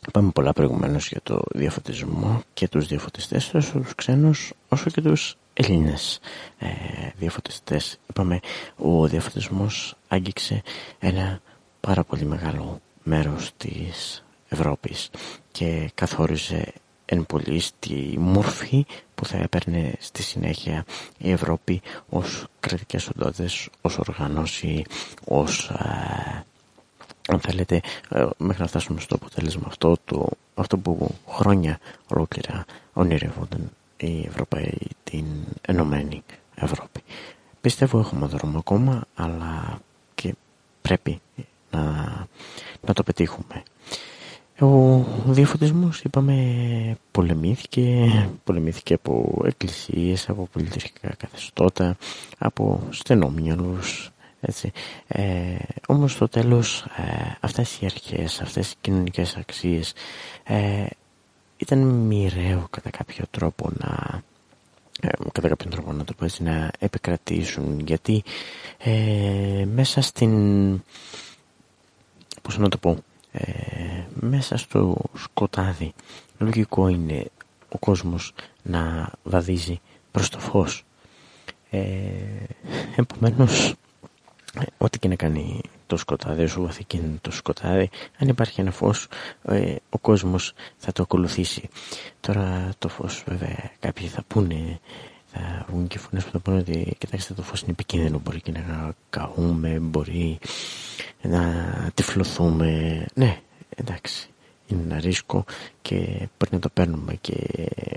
[SPEAKER 1] είπαμε πολλά προηγουμένως για το διαφωτισμό και τους διαφωτιστές, τόσο τους ξένους όσο και τους Έλληνες ε, διαφωτιστές. Είπαμε ο διαφωτισμός άγγιξε ένα πάρα πολύ μεγάλο μέρος της Ευρώπης και καθόριζε εν πολύ στη μορφή που θα έπαιρνε στη συνέχεια η Ευρώπη ως κρατικές οντότητες, ως οργανώση, ως ε, αν θέλετε ε, μέχρι να φτάσουμε στο αποτέλεσμα αυτό, το, αυτό που χρόνια ολόκληρα ονειρεύονταν οι Ευρωπαίοι την Ενωμένη Ευρώπη. Πιστεύω έχουμε δρόμο ακόμα αλλά και πρέπει να, να το πετύχουμε. Ο διαφωτισμός είπαμε πολεμήθηκε, πολεμήθηκε από εκκλησίες, από πολιτικά καθεστώτα, από στενόμυαλους, έτσι. Ε, όμως στο τέλος ε, αυτές οι αρχές, αυτές οι κοινωνικές αξίες ε, ήταν μοιραίο κατά κάποιο τρόπο να ε, κατά κάποιο τρόπο να το πω έτσι, να επικρατήσουν γιατί ε, μέσα στην πώς να το πω ε, μέσα στο σκοτάδι λογικό είναι ο κόσμος να βαδίζει προς το φως. Ε, επομένως ό,τι και να κάνει το σκοτάδι όσο βαθύ το σκοτάδι αν υπάρχει ένα φως ε, ο κόσμος θα το ακολουθήσει. Τώρα το φως βέβαια κάποιοι θα πούνε θα βγουν και φωνές που θα πούνε ότι κοιτάξτε το φως είναι επικίνδυνο μπορεί και να καούμε μπορεί να τυφλωθούμε ναι εντάξει είναι ένα ρίσκο και πρέπει να το παίρνουμε και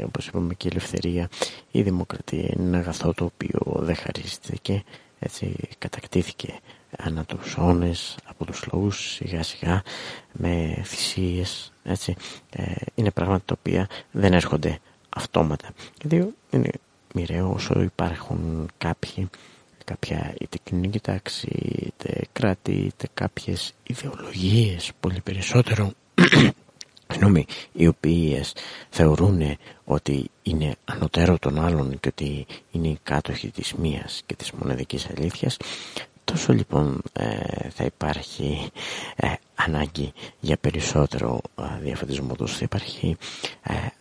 [SPEAKER 1] όπως είπαμε και η ελευθερία η δημοκρατία είναι ένα αγαθό το οποίο δεν χαρίζεται και έτσι κατακτήθηκε ανά τους αιώνες από τους λαούς σιγά σιγά με θυσίες έτσι. Ε, είναι πράγματα τα οποία δεν έρχονται αυτόματα. Γιατί είναι μοιραίο όσο υπάρχουν κάποιοι κάποια είτε κοινωνική τάξη είτε κράτη είτε κάποιες ιδεολογίες πολύ περισσότερο <clears throat> συγγνώμη, οι οποίες θεωρούν ότι είναι ανωτέρω των άλλων και ότι είναι οι κάτοχοι της μίας και της μοναδικής αλήθειας τόσο λοιπόν ε, θα υπάρχει ε, ανάγκη για περισσότερο ε, διαφωτισμό. Τόσο θα υπάρχει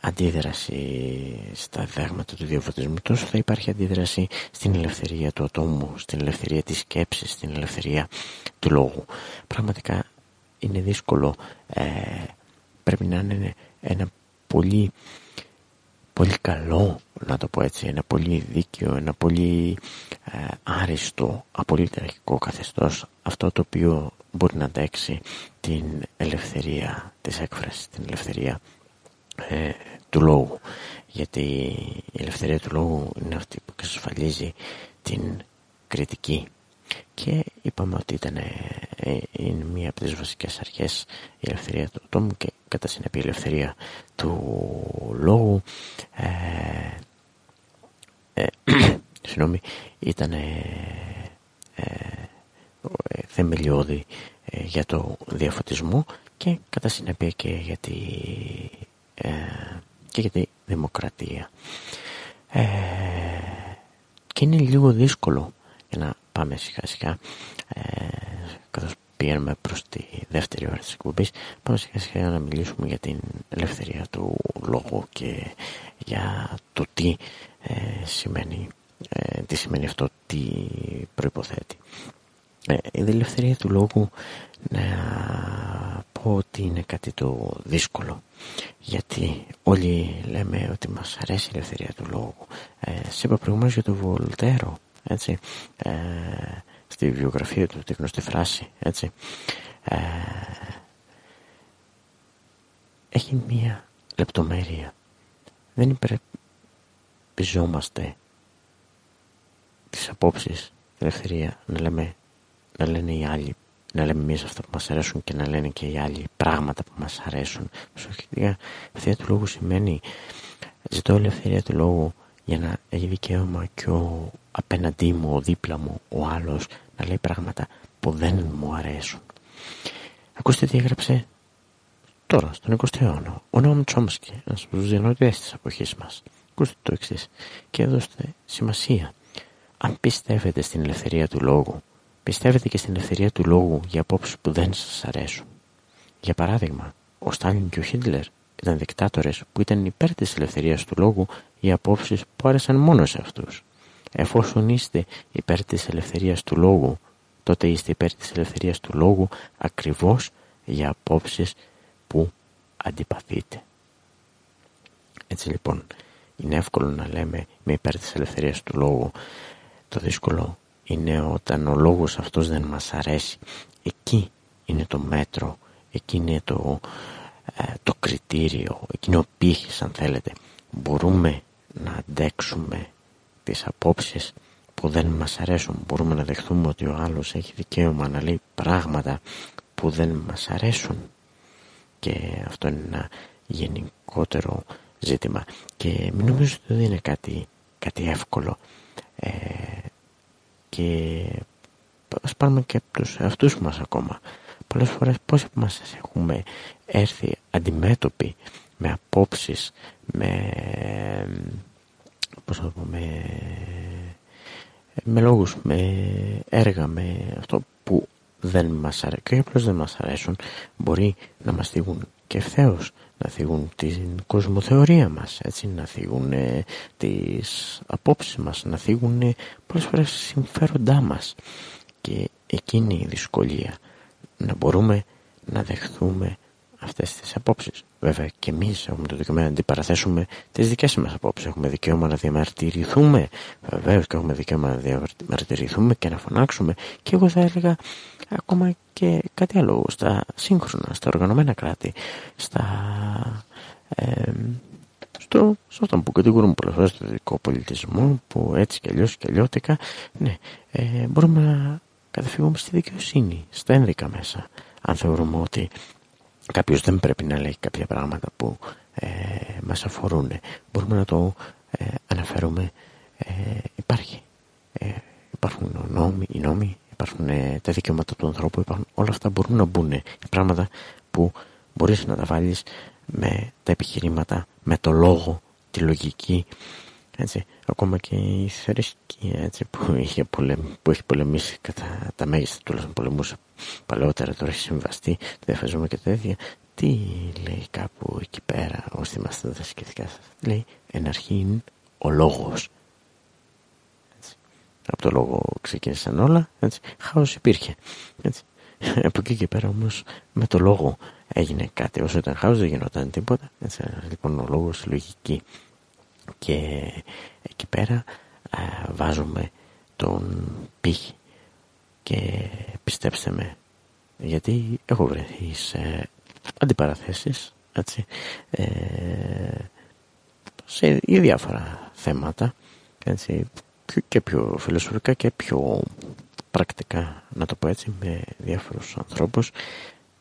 [SPEAKER 1] αντίδραση στα διδάγματα του διαφωτισμού. Τόσο θα υπάρχει αντίδραση στην ελευθερία του ατόμου στην ελευθερία της σκέψης στην ελευθερία του λόγου. Πραγματικά είναι δύσκολο πρέπει να είναι ένα πολύ πολύ καλό να το πω έτσι ένα πολύ δίκαιο ένα πολύ ε, άριστο απολυταρχικό καθεστώς αυτό το οποίο μπορεί να αντέξει την ελευθερία της έκφρασης την ελευθερία ε, του λόγου. Γιατί η ελευθερία του λόγου είναι αυτή που εξασφαλίζει την κριτική και είπαμε ότι ήταν ε, είναι μία από τις βασικές αρχές η ελευθερία του ατόμου και κατά συνεπή η ελευθερία του λόγου ε, ε, <coughs> συγγνώμη, ήταν ε, θεμελιώδη για το διαφωτισμό και κατά συνεπή και για τη, και για τη δημοκρατία. και είναι λίγο δύσκολο για να πάμε σιγά σιγά ε, καθώς πηγαίνουμε προς τη δεύτερη ώρα της εκπομπής πάμε σιγά σιγά να μιλήσουμε για την ελευθερία του λόγου και για το τι ε, σημαίνει ε, τι σημαίνει αυτό, τι προϋποθέτει. Ε, η ελευθερία του λόγου να πω ότι είναι κάτι το δύσκολο γιατί όλοι λέμε ότι μας αρέσει η ελευθερία του λόγου. Ε, σε είπα προηγουμένως για τον Βολτέρο έτσι, ε, στη βιογραφία του, τη γνωστή φράση, έτσι, ε, έχει μία λεπτομέρεια. Δεν υπερπιζόμαστε τις απόψεις, την ελευθερία, να λέμε, να λένε οι άλλοι, να λέμε εμείς αυτά που μας αρέσουν και να λένε και οι άλλοι πράγματα που μας αρέσουν. Η ελευθερία του λόγου σημαίνει, ζητώ ελευθερία του λόγου για να έχει δικαίωμα και ο απέναντί μου, ο δίπλα μου, ο άλλος να λέει πράγματα που δεν μου αρέσουν. Ακούστε τι έγραψε τώρα, στον 20ο αιώνα, ο Νόμ Τσόμσκι, ένας από τους διανοητές της εποχής μας. Ακούστε το εξής και έδωστε σημασία. αν πιστεύετε στην ελευθερία του λόγου, πιστεύετε και στην ελευθερία του λόγου για απόψεις που δεν σας αρέσουν. Για παράδειγμα, ο Στάλιν και ο Χίτλερ ήταν δικτάτορες που ήταν υπέρ της ελευθερίας του λόγου για απόψεις που άρεσαν μόνο σε αυτούς. Εφόσον είστε υπέρ της ελευθερίας του λόγου, τότε είστε υπέρ της ελευθερίας του λόγου ακριβώς για απόψεις που αντιπαθείτε. Έτσι λοιπόν, είναι εύκολο να λέμε με υπέρ της ελευθερίας του λόγου. Το δύσκολο είναι όταν ο λόγος αυτός δεν μας αρέσει. Εκεί είναι το μέτρο, εκεί είναι το, ε, το κριτήριο, εκεί είναι ο πύχης αν θέλετε. Μπορούμε να αντέξουμε τις απόψεις που δεν μας αρέσουν. Μπορούμε να δεχθούμε ότι ο άλλος έχει δικαίωμα να λέει πράγματα που δεν μας αρέσουν. Και αυτό είναι ένα γενικότερο ζήτημα. Και μην νομίζω ότι δεν είναι κάτι, κάτι εύκολο. Ε, και ας πάρουμε και τους εαυτούς μας ακόμα. Πολλές φορές πόσοι από μας έχουμε έρθει αντιμέτωποι με απόψεις, με, πώς να με, με λόγους, με έργα, με αυτό που δεν μας αρέσει και απλώς δεν μας αρέσουν μπορεί να μας θίγουν και ευθέως να θίγουν την κοσμοθεωρία μας έτσι, να θίγουν ε, τις απόψεις μας να θίγουν ε, πολλές φορές συμφέροντά μας. Και εκείνη η δυσκολία να μπορούμε να δεχθούμε αυτές τις απόψεις. Βέβαια και εμείς έχουμε το δικαίωμα να αντιπαραθέσουμε τις δικές μας απόψεις. Έχουμε δικαίωμα να διαμαρτυρηθούμε. Βεβαίως και έχουμε δικαίωμα να διαμαρτυρηθούμε και να φωνάξουμε. Και εγώ θα έλεγα ακόμα και κάτι άλλο στα σύγχρονα, στα οργανωμένα κράτη, στα... Ε, στο, σε αυτό που κατηγορούμε πολλές φορές στο δικό πολιτισμό που έτσι και αλλιώς και αλλιώτικα ναι, ε, μπορούμε να καταφύγουμε στη δικαιοσύνη, στα ένδικα μέσα αν θεωρούμε ότι κάποιος δεν πρέπει να λέει κάποια πράγματα που ε, μας αφορούν μπορούμε να το ε, αναφέρουμε ε, υπάρχει. Ε, υπάρχουν νόμοι, οι νόμοι υπάρχουν ε, τα δικαιώματα του ανθρώπου υπάρχουν, όλα αυτά μπορούν να μπουν πράγματα που μπορείς να τα βάλεις με τα επιχειρήματα με το λόγο, τη λογική έτσι, ακόμα και η θρησκεία έτσι, που, είχε που έχει πολεμήσει κατά τα μέγιστα τουλάχιστον πολεμούσε παλαιότερα τώρα έχει συμβαστεί διαφαζούμε και τέτοια τι λέει κάπου εκεί πέρα όσοι είμαστε τα σχετικά σας λέει εν αρχήν ο λόγος έτσι. από το λόγο ξεκίνησαν όλα έτσι. χάος υπήρχε έτσι. από εκεί και πέρα όμως με το λόγο έγινε κάτι όσο ήταν χάος δεν γινόταν τίποτα έτσι. λοιπόν ο λόγος λογική και εκεί πέρα βάζουμε τον πύχη και πιστέψτε με γιατί έχω βρεθεί σε αντιπαραθέσεις έτσι, ε, σε διάφορα θέματα έτσι, και πιο φιλοσοφικά και πιο πρακτικά να το πω έτσι με διάφορους ανθρώπους.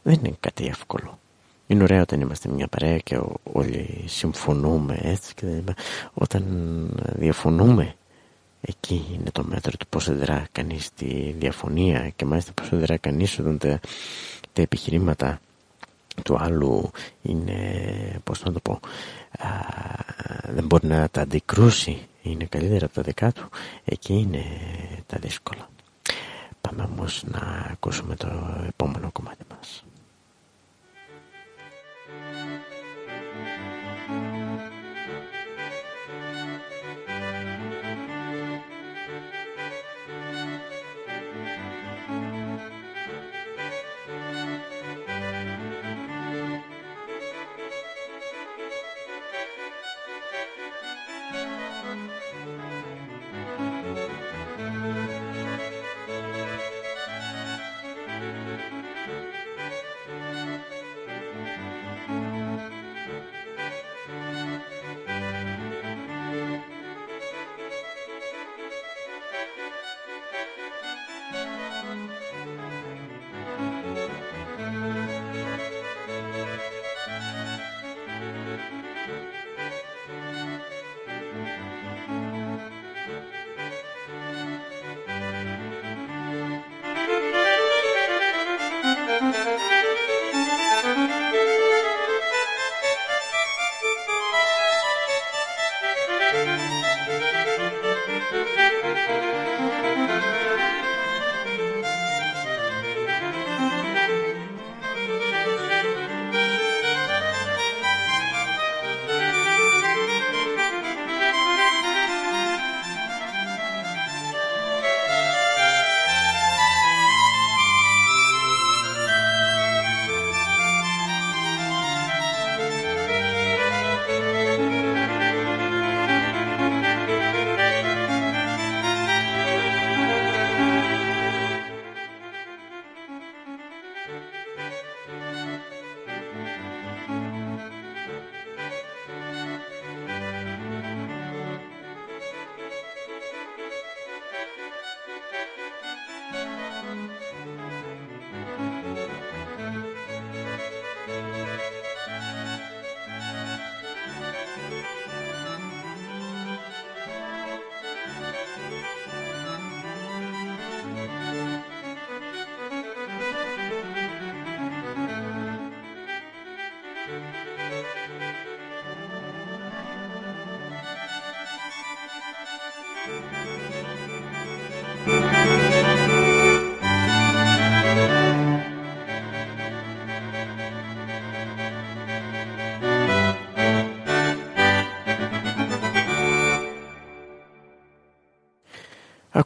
[SPEAKER 1] Δεν είναι κάτι εύκολο. Είναι ωραίο όταν είμαστε μια παρέα και όλοι συμφωνούμε έτσι και όταν διαφωνούμε εκεί είναι το μέτρο του πώς δρά κανείς τη διαφωνία και μάλιστα πώς δρά κανείς όταν τα, τα επιχειρήματα του άλλου είναι πώς να το πω α, δεν μπορεί να τα αντικρούσει είναι καλύτερα από τα δικά του. Εκεί είναι τα δύσκολα. Πάμε όμως να ακούσουμε το επόμενο κομμάτι μας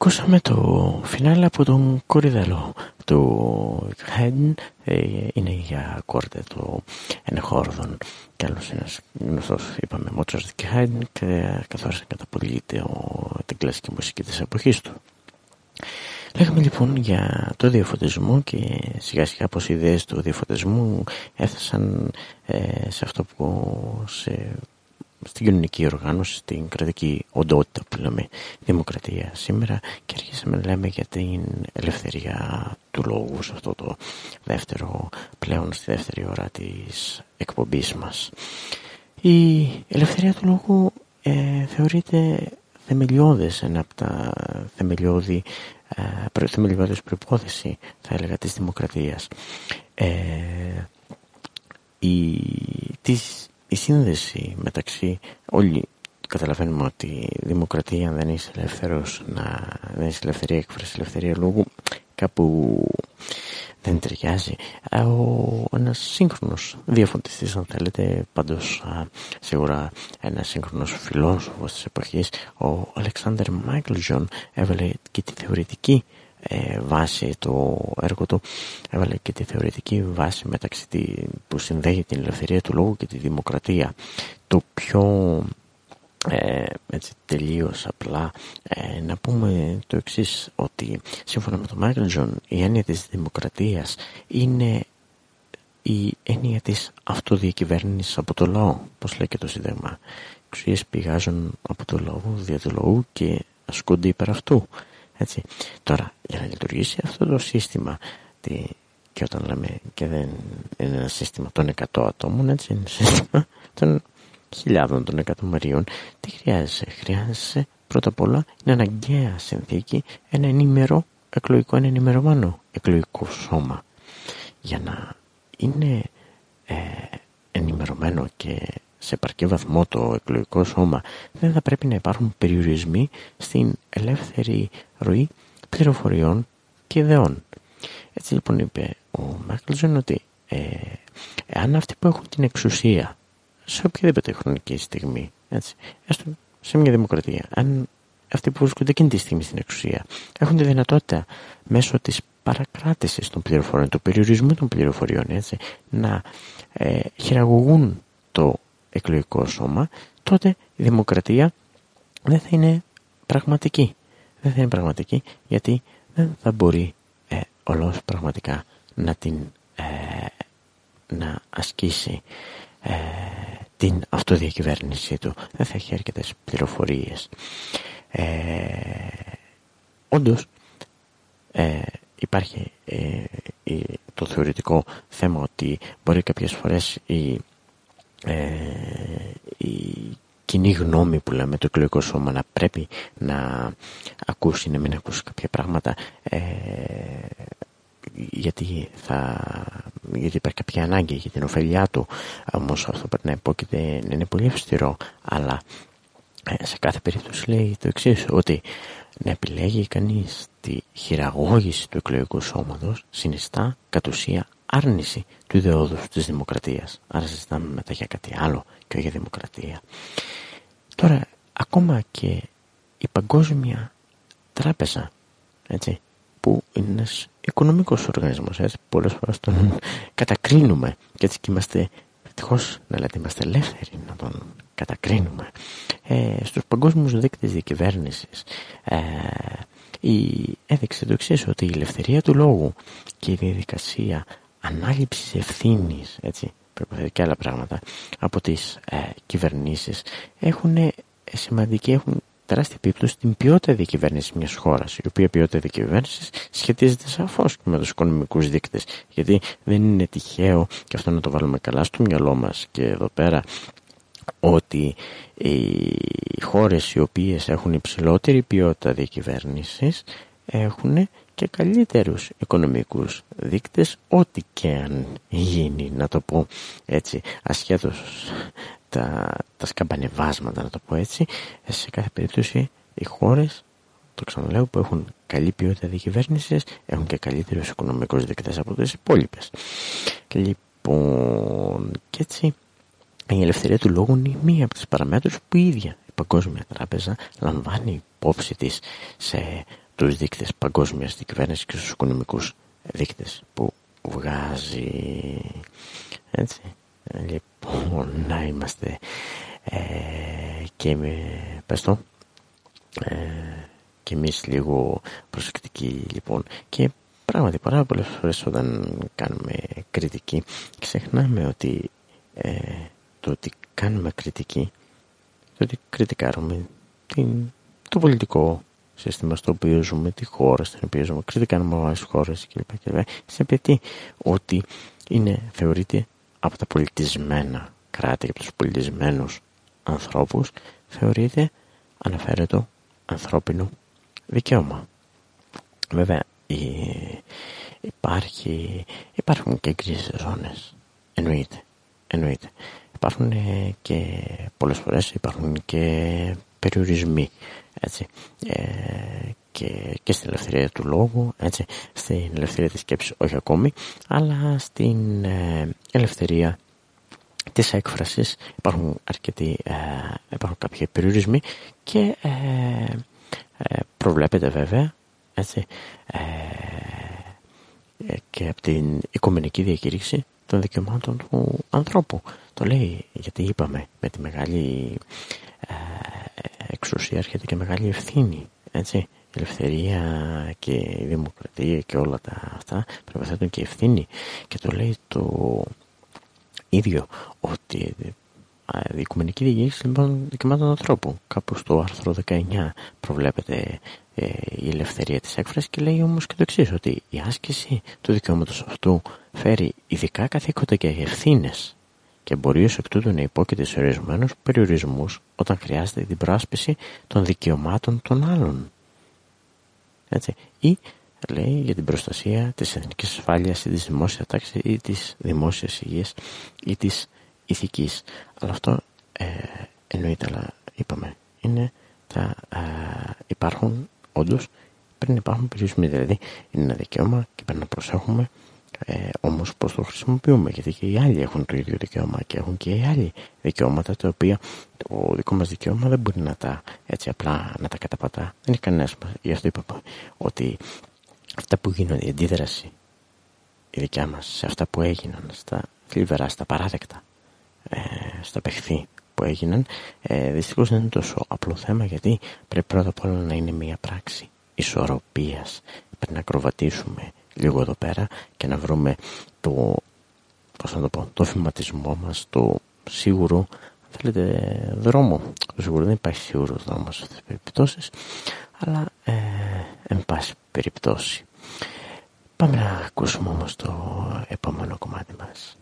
[SPEAKER 1] Ακούσαμε το φινάλε από τον Κορυδέλο του Χέντν ε, είναι για κόρτε του ενεχόρδων και άλλος ένας γνωστός είπαμε Μότσαρτ και Χέντν και καθώς καταπολύεται την κλασική μουσική της εποχής του. Λέγαμε λοιπόν για το διαφωτισμό και σιγά σιγά πως οι ιδέες του διαφωτισμού έφτασαν ε, σε αυτό που σε στην κοινωνική οργάνωση, στην κρατική οντότητα που λέμε δημοκρατία σήμερα και αρχίσαμε να λέμε για την ελευθερία του λόγου σε αυτό το δεύτερο πλέον στη δεύτερη ώρα της εκπομπής μας. Η ελευθερία του λόγου ε, θεωρείται θεμελιώδες, ένα από τα θεμελιώδη ε, θεμελιώδες προϋπόθεση θα έλεγα της δημοκρατίας. Ε, η, της, η σύνδεση μεταξύ όλοι καταλαβαίνουμε ότι η δημοκρατία αν δεν είσαι ελεύθερος να δεν είσαι ελευθερία έκφρασης ελευθερία λόγου κάπου δεν ταιριάζει. Ο, ένας σύγχρονος διαφωτιστής αν θέλετε πάντως σίγουρα ένας σύγχρονος φιλόσοφος της εποχής ο Αλεξάνδρ Μάικλ έβαλε και τη θεωρητική ε, βάση το έργο του. Έβαλε και τη θεωρητική βάση μεταξύ τη, που συνδέει την ελευθερία του λόγου και τη δημοκρατία. Το πιο ε, έτσι τελείως απλά ε, να πούμε το εξής ότι σύμφωνα με τον Μάικλτζον η έννοια της δημοκρατίας είναι η έννοια της αυτοδιακυβέρνησης από το λαό όπως λέει και το Σύνταγμα. Εξουσίες πηγάζουν από το λαό δια του λαού και ασκούνται υπέρ αυτού έτσι. Τώρα, για να λειτουργήσει αυτό το σύστημα, τι, και όταν λέμε και δεν είναι ένα σύστημα των 100 ατόμων, έτσι, είναι ένα σύστημα των χιλιάδων των εκατομμυρίων, τι χρειάζεσαι; Χρειάζεσαι πρώτα απ' όλα είναι αναγκαία συνθήκη ένα ενήμερο εκλογικό, ένα ενημερωμένο εκλογικό σώμα. Για να είναι ε, ενημερωμένο και σε επαρκή βαθμό το εκλογικό σώμα δεν θα πρέπει να υπάρχουν περιορισμοί στην ελεύθερη ροή πληροφοριών και ιδεών. Έτσι λοιπόν είπε ο Μάικλτζον ότι ε, εάν αυτοί που έχουν την εξουσία σε οποιαδήποτε χρονική στιγμή, έτσι, έστω σε μια δημοκρατία, αν αυτοί που βρίσκονται εκείνη τη στιγμή στην εξουσία έχουν τη δυνατότητα μέσω της παρακράτησης των πληροφοριών, του περιορισμού των πληροφοριών, έτσι, να ε, χειραγωγούν το εκλογικό σώμα, τότε η δημοκρατία δεν θα είναι πραγματική. Δεν θα είναι πραγματική γιατί δεν θα μπορεί ε, ολός πραγματικά να την ε, να ασκήσει ε, την αυτοδιακυβέρνησή του. Δεν θα έχει αρκετές πληροφορίες. Ε, όντως ε, υπάρχει ε, το θεωρητικό θέμα ότι μπορεί κάποιες φορές η ε, η κοινή γνώμη που λέμε το εκλογικό σώμα να πρέπει να ακούσει, να μην ακούσει κάποια πράγματα ε, γιατί, θα, γιατί υπάρχει κάποια ανάγκη για την ωφελιά του. Όμως αυτό πρέπει να υπόκειται να είναι πολύ αυστηρό αλλά ε, σε κάθε περίπτωση λέει το εξής ότι να επιλέγει κανείς τη χειραγώγηση του εκλογικού σώματος συνιστά κατ' ουσία άρνηση του ιδεόδους της δημοκρατίας. Άρα συζητάμε μετά για κάτι άλλο και για δημοκρατία. Τώρα, ακόμα και η παγκόσμια τράπεζα, έτσι, που είναι ένας οικονομικός οργανισμός, έτσι, πολλές φορές τον <laughs> κατακρίνουμε και έτσι και είμαστε, ευτυχώς να λέτε, είμαστε ελεύθεροι να τον κατακρίνουμε. Ε, στους παγκόσμιους δείκτες διακυβέρνησης ε, η, έδειξε το εξής ότι η ελευθερία του λόγου και η διαδικασία ανάληψης ευθύνης, έτσι, και άλλα πράγματα από τις ε, κυβερνήσεις έχουν ε, σημαντική, έχουν τεράστια επίπτωση στην ποιότητα διακυβέρνησης μιας χώρας, η οποία ποιότητα διακυβέρνησης σχετίζεται σαφώς και με τους οικονομικούς δείκτες. Γιατί δεν είναι τυχαίο, και αυτό να το βάλουμε καλά στο μυαλό μας και εδώ πέρα, ότι οι χώρες οι οποίες έχουν υψηλότερη ποιότητα διακυβέρνησης έχουν και καλύτερους οικονομικούς δείκτες ό,τι και αν γίνει να το πω έτσι ασχέτως τα, τα σκαμπανεβάσματα να το πω έτσι σε κάθε περίπτωση οι χώρες το ξαναλέω που έχουν καλή ποιότητα διακυβέρνησης έχουν και καλύτερους οικονομικούς δείκτες από τις υπόλοιπες. λοιπόν και έτσι η ελευθερία του λόγου είναι μία από τις παραμέτρους που η ίδια η Παγκόσμια Τράπεζα λαμβάνει υπόψη της σε τους δείκτες παγκόσμιας κυβέρνηση και στους οικονομικούς δείκτες που βγάζει. Έτσι. Λοιπόν να είμαστε ε, και με πες το, ε, και εμείς λίγο προσεκτικοί λοιπόν. Και πράγματι πάρα πολλές φορές όταν κάνουμε κριτική ξεχνάμε ότι ε, το ότι κάνουμε κριτική το ότι κριτικάρουμε την, το πολιτικό σύστημα στο οποίο ζούμε, τη χώρα στην οποία ζούμε, κριτικάρουμε άλλες χώρες κλπ. κλπ. Σε ότι είναι, θεωρείται από τα πολιτισμένα κράτη, από τους πολιτισμένους ανθρώπους, θεωρείται αναφέρετο ανθρώπινο δικαίωμα. Βέβαια, υπάρχει, υπάρχουν και γκρίζες ζώνες. Εννοείται. Εννοείται. Υπάρχουν και πολλές φορές υπάρχουν και περιορισμοί έτσι, ε, και, και στην ελευθερία του λόγου έτσι, στην ελευθερία της σκέψης όχι ακόμη αλλά στην ε, ελευθερία της έκφρασης. Υπάρχουν αρκετοί ε, υπάρχουν κάποιοι περιορισμοί και ε, ε, προβλέπεται βέβαια έτσι, ε, και από την οικομενική διακήρυξη των δικαιωμάτων του ανθρώπου. Το λέει γιατί είπαμε με τη μεγάλη εξουσία έρχεται και μεγάλη ευθύνη. Έτσι. Η ελευθερία και η δημοκρατία και όλα τα αυτά πρέπει και ευθύνη. Και το λέει το ίδιο ότι η Οικουμενική Διοίκηση λοιπόν δικαιωμάτων ανθρώπου. Κάπου στο άρθρο 19 προβλέπεται ε, η ελευθερία της έκφρασης και λέει όμως και το εξής ότι η άσκηση του δικαιώματος αυτού φέρει ειδικά καθήκοντα και ευθύνες και μπορεί ως εκ τούτου να υπόκειται σε ορισμένους περιορισμούς όταν χρειάζεται την πράσπιση των δικαιωμάτων των άλλων. Έτσι. Ή λέει για την προστασία της εθνικής ασφάλειας ή της δημόσιας τάξης ή της δημόσιας υγείας ή της ηθικής. Αλλά αυτό ε, εννοείται, αλλά είπαμε, είναι τα, ε, υπάρχουν όντως πρέπει να υπάρχουν περιορισμοί. Δηλαδή είναι ένα δικαίωμα και πρέπει να προσέχουμε ε, όμως πώς το χρησιμοποιούμε γιατί και οι άλλοι έχουν το ίδιο δικαίωμα και έχουν και οι άλλοι δικαιώματα τα οποία το δικό μας δικαίωμα δεν μπορεί να τα έτσι απλά να τα καταπατά. Δεν είναι κανένας γι' αυτό είπα ότι αυτά που γίνονται η αντίδραση η δικιά μας σε αυτά που έγιναν στα θλιβερά, στα παράδεκτα ε, στα παιχθή που έγιναν ε, δυστυχώς δεν είναι τόσο απλό θέμα γιατί πρέπει πρώτα απ' όλα να είναι μια πράξη ισορροπίας. Πρέπει να ακροβατήσουμε λίγο εδώ πέρα και να βρούμε το, πώς να το, πω, το φηματισμό μας, το σίγουρο, αν θέλετε, δρόμο. Το σίγουρο δεν υπάρχει σίγουρος δρόμος σε αυτές τις περιπτώσεις, αλλά ε, εν πάση περιπτώσει. Πάμε να ακούσουμε όμως το επόμενο κομμάτι μας.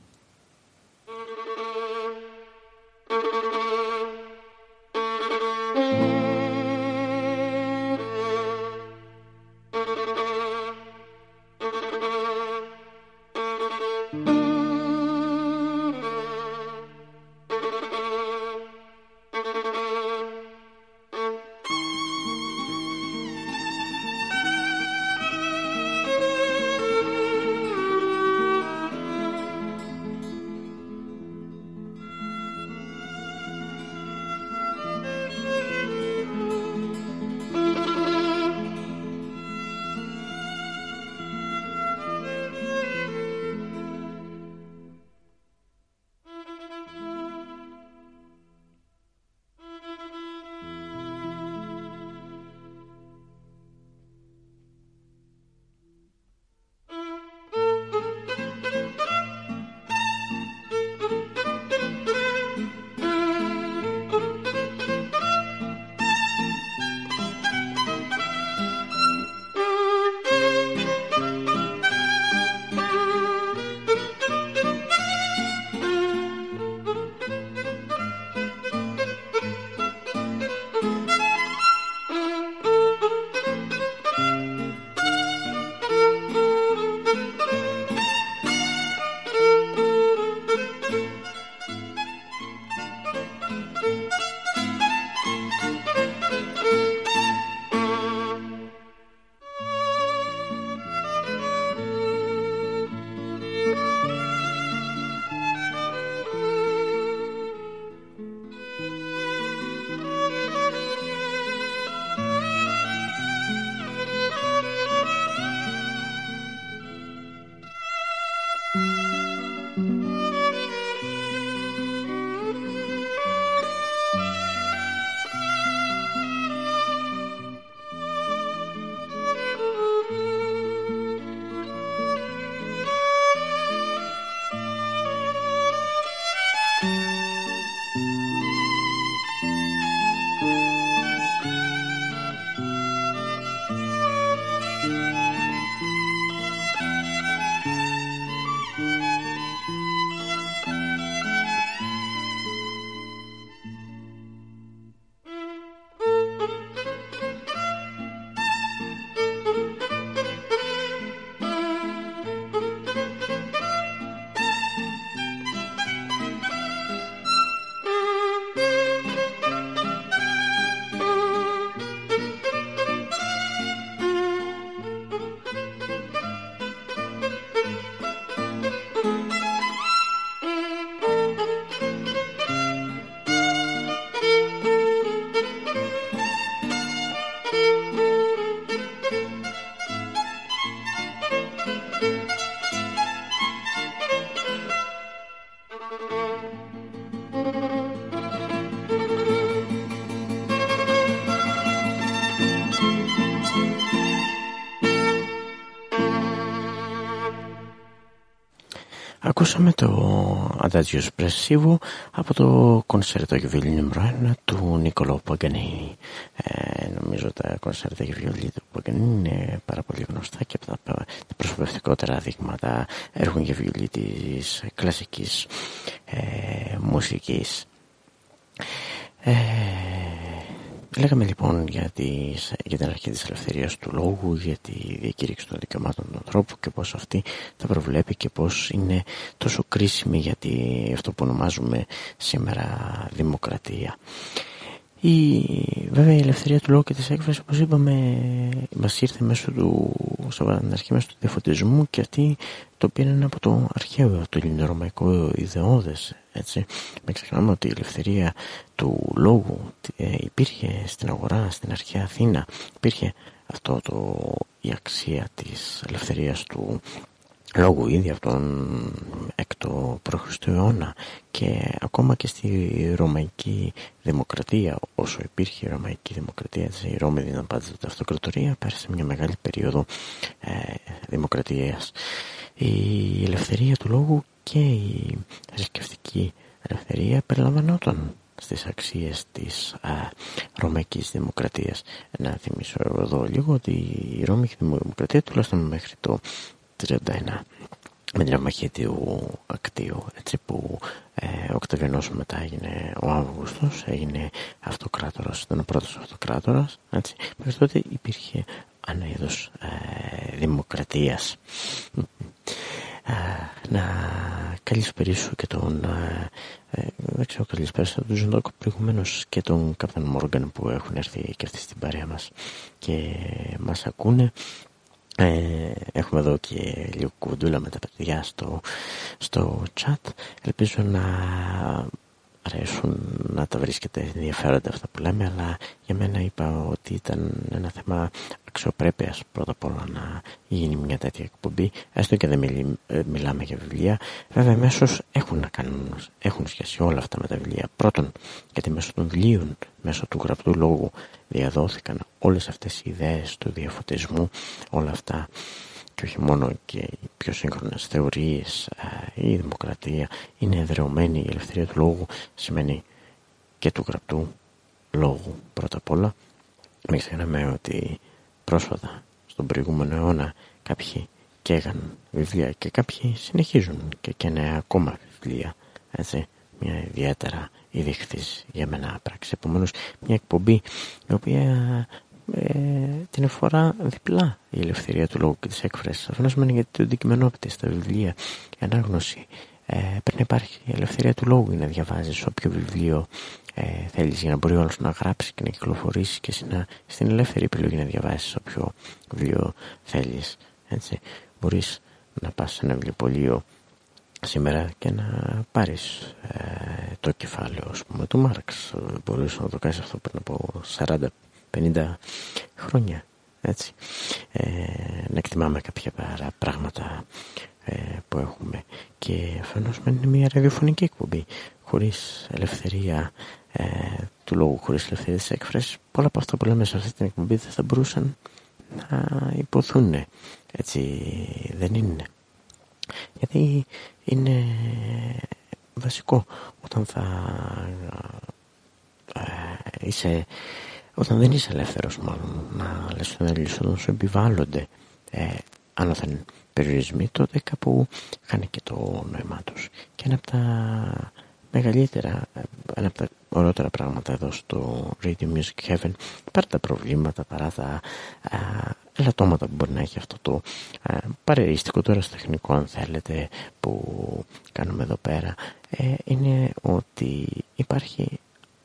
[SPEAKER 1] Ακούσαμε το Adagio Espressivo από το κονσέρτο για βιολί νούμερο 1 του Νίκολο Παγκανίνη. Ε, νομίζω τα κονσέρτα για βιολί του Παγκανίνη είναι πάρα πολύ γνωστά και από τα, τα προσωπευτικότερα δείγματα έργων για βιολί της κλασικής ε, μουσικής. Ε, Λέγαμε λοιπόν για, τις, για την αρχή της ελευθερίας του λόγου, για τη διακήρυξη των δικαιωμάτων του ανθρώπου και πώς αυτή τα προβλέπει και πώς είναι τόσο κρίσιμη για αυτό που ονομάζουμε σήμερα δημοκρατία. Η, βέβαια η ελευθερία του λόγου και της έκφρασης όπως είπαμε μας ήρθε μέσω του, αρχή μέσω του διαφωτισμού και αυτή το πήραν από το αρχαίο, το ελληνορωμαϊκό ιδεώδες έτσι. Μην ξεχνάμε ότι η ελευθερία του λόγου ε, υπήρχε στην αγορά, στην αρχαία Αθήνα υπήρχε αυτό το, η αξία της ελευθερίας του λόγου ήδη από τον έκτο π.Χ. αιώνα και ακόμα και στη Ρωμαϊκή Δημοκρατία όσο υπήρχε η Ρωμαϊκή Δημοκρατία η Ρώμη δίναν πάντα την αυτοκρατορία πέρασε μια μεγάλη περίοδο ε, δημοκρατίας η ελευθερία του λόγου και η θρησκευτική ελευθερία περιλαμβανόταν στις αξίες της α, Ρωμαϊκής Δημοκρατίας. Να θυμίσω εδώ λίγο ότι η Ρωμαϊκή Δημοκρατία τουλάχιστον μέχρι το 31 με την αμαχή του ακτίου έτσι που ε, ο Οκταβιανός μετά έγινε ο Αύγουστος έγινε αυτοκράτορας, ήταν ο πρώτος αυτοκράτορας έτσι, μέχρι τότε υπήρχε ένα είδος ε, δημοκρατίας να καλησπερίσω και τον ε, δεν ξέρω καλησπέρισα τον Ζουντόκο προηγουμένως και τον Καπτάν Μόργαν που έχουν έρθει και αυτοί στην παρέα μας και μας ακούνε ε, έχουμε εδώ και λίγο κουβεντούλα με τα παιδιά στο, στο chat. Ελπίζω να αρέσουν να τα βρίσκετε ενδιαφέροντα αυτά που λέμε αλλά για μένα είπα ότι ήταν ένα θέμα αξιοπρέπειας πρώτα απ' όλα να γίνει μια τέτοια εκπομπή έστω και δεν ε, μιλάμε για βιβλία. Βέβαια μέσω έχουν να κάνουν έχουν σχέση όλα αυτά με τα βιβλία. Πρώτον γιατί μέσω των βιβλίων μέσω του γραπτού λόγου διαδόθηκαν όλες αυτές οι ιδέες του διαφωτισμού όλα αυτά και όχι μόνο και οι πιο σύγχρονες θεωρίες η δημοκρατία είναι εδρεωμένη η ελευθερία του λόγου σημαίνει και του γραπτού λόγου πρώτα απ' όλα. Μην ξεχνάμε ότι πρόσφατα στον προηγούμενο αιώνα κάποιοι καίγαν βιβλία και κάποιοι συνεχίζουν και καίνε ακόμα βιβλία έτσι μια ιδιαίτερα ειδίχθης για μένα πράξη. Επομένως μια εκπομπή η οποία ε, την αφορά διπλά η ελευθερία του λόγου και της έκφρασης. Αυτό σημαίνει γιατί το αντικειμενόπιτε στα βιβλία, η ανάγνωση. Ε, πρέπει να υπάρχει η ελευθερία του λόγου για να διαβάζεις όποιο βιβλίο ε, θέλεις για να μπορεί όλος να γράψει και να κυκλοφορήσει και εσύ να, στην ελεύθερη επιλογή να διαβάσεις όποιο βιβλίο θέλεις. Έτσι. Μπορείς να πας σε ένα βιβλιοπωλείο σήμερα και να πάρεις ε, το κεφάλαιο πούμε, του Μάρξ. Μπορείς να το κάνεις αυτό πριν από 40 50 χρόνια έτσι. Ε, να εκτιμάμε κάποια πράγματα ε, που έχουμε. Και αφενός είναι μια ραδιοφωνική εκπομπή χωρίς ελευθερία ε, του λόγου, χωρίς ελευθερία της έκφρασης πολλά από αυτά που λέμε σε αυτή την εκπομπή δεν θα μπορούσαν να υποθούν έτσι δεν είναι. Γιατί είναι βασικό όταν θα ε, είσαι όταν δεν είσαι ελεύθερος μάλλον να λες τον Έλληνες όταν σου επιβάλλονται ε, άνωθεν περιορισμοί τότε κάπου χάνει και το νόημά τους. Και ένα από τα μεγαλύτερα ένα από τα ωραίτερα πράγματα εδώ στο Radio Music Heaven παρά τα προβλήματα παρά τα α, ελαττώματα που μπορεί να έχει αυτό το α, παρεριστικό τώρα στο τεχνικό αν θέλετε που κάνουμε εδώ πέρα ε, είναι ότι υπάρχει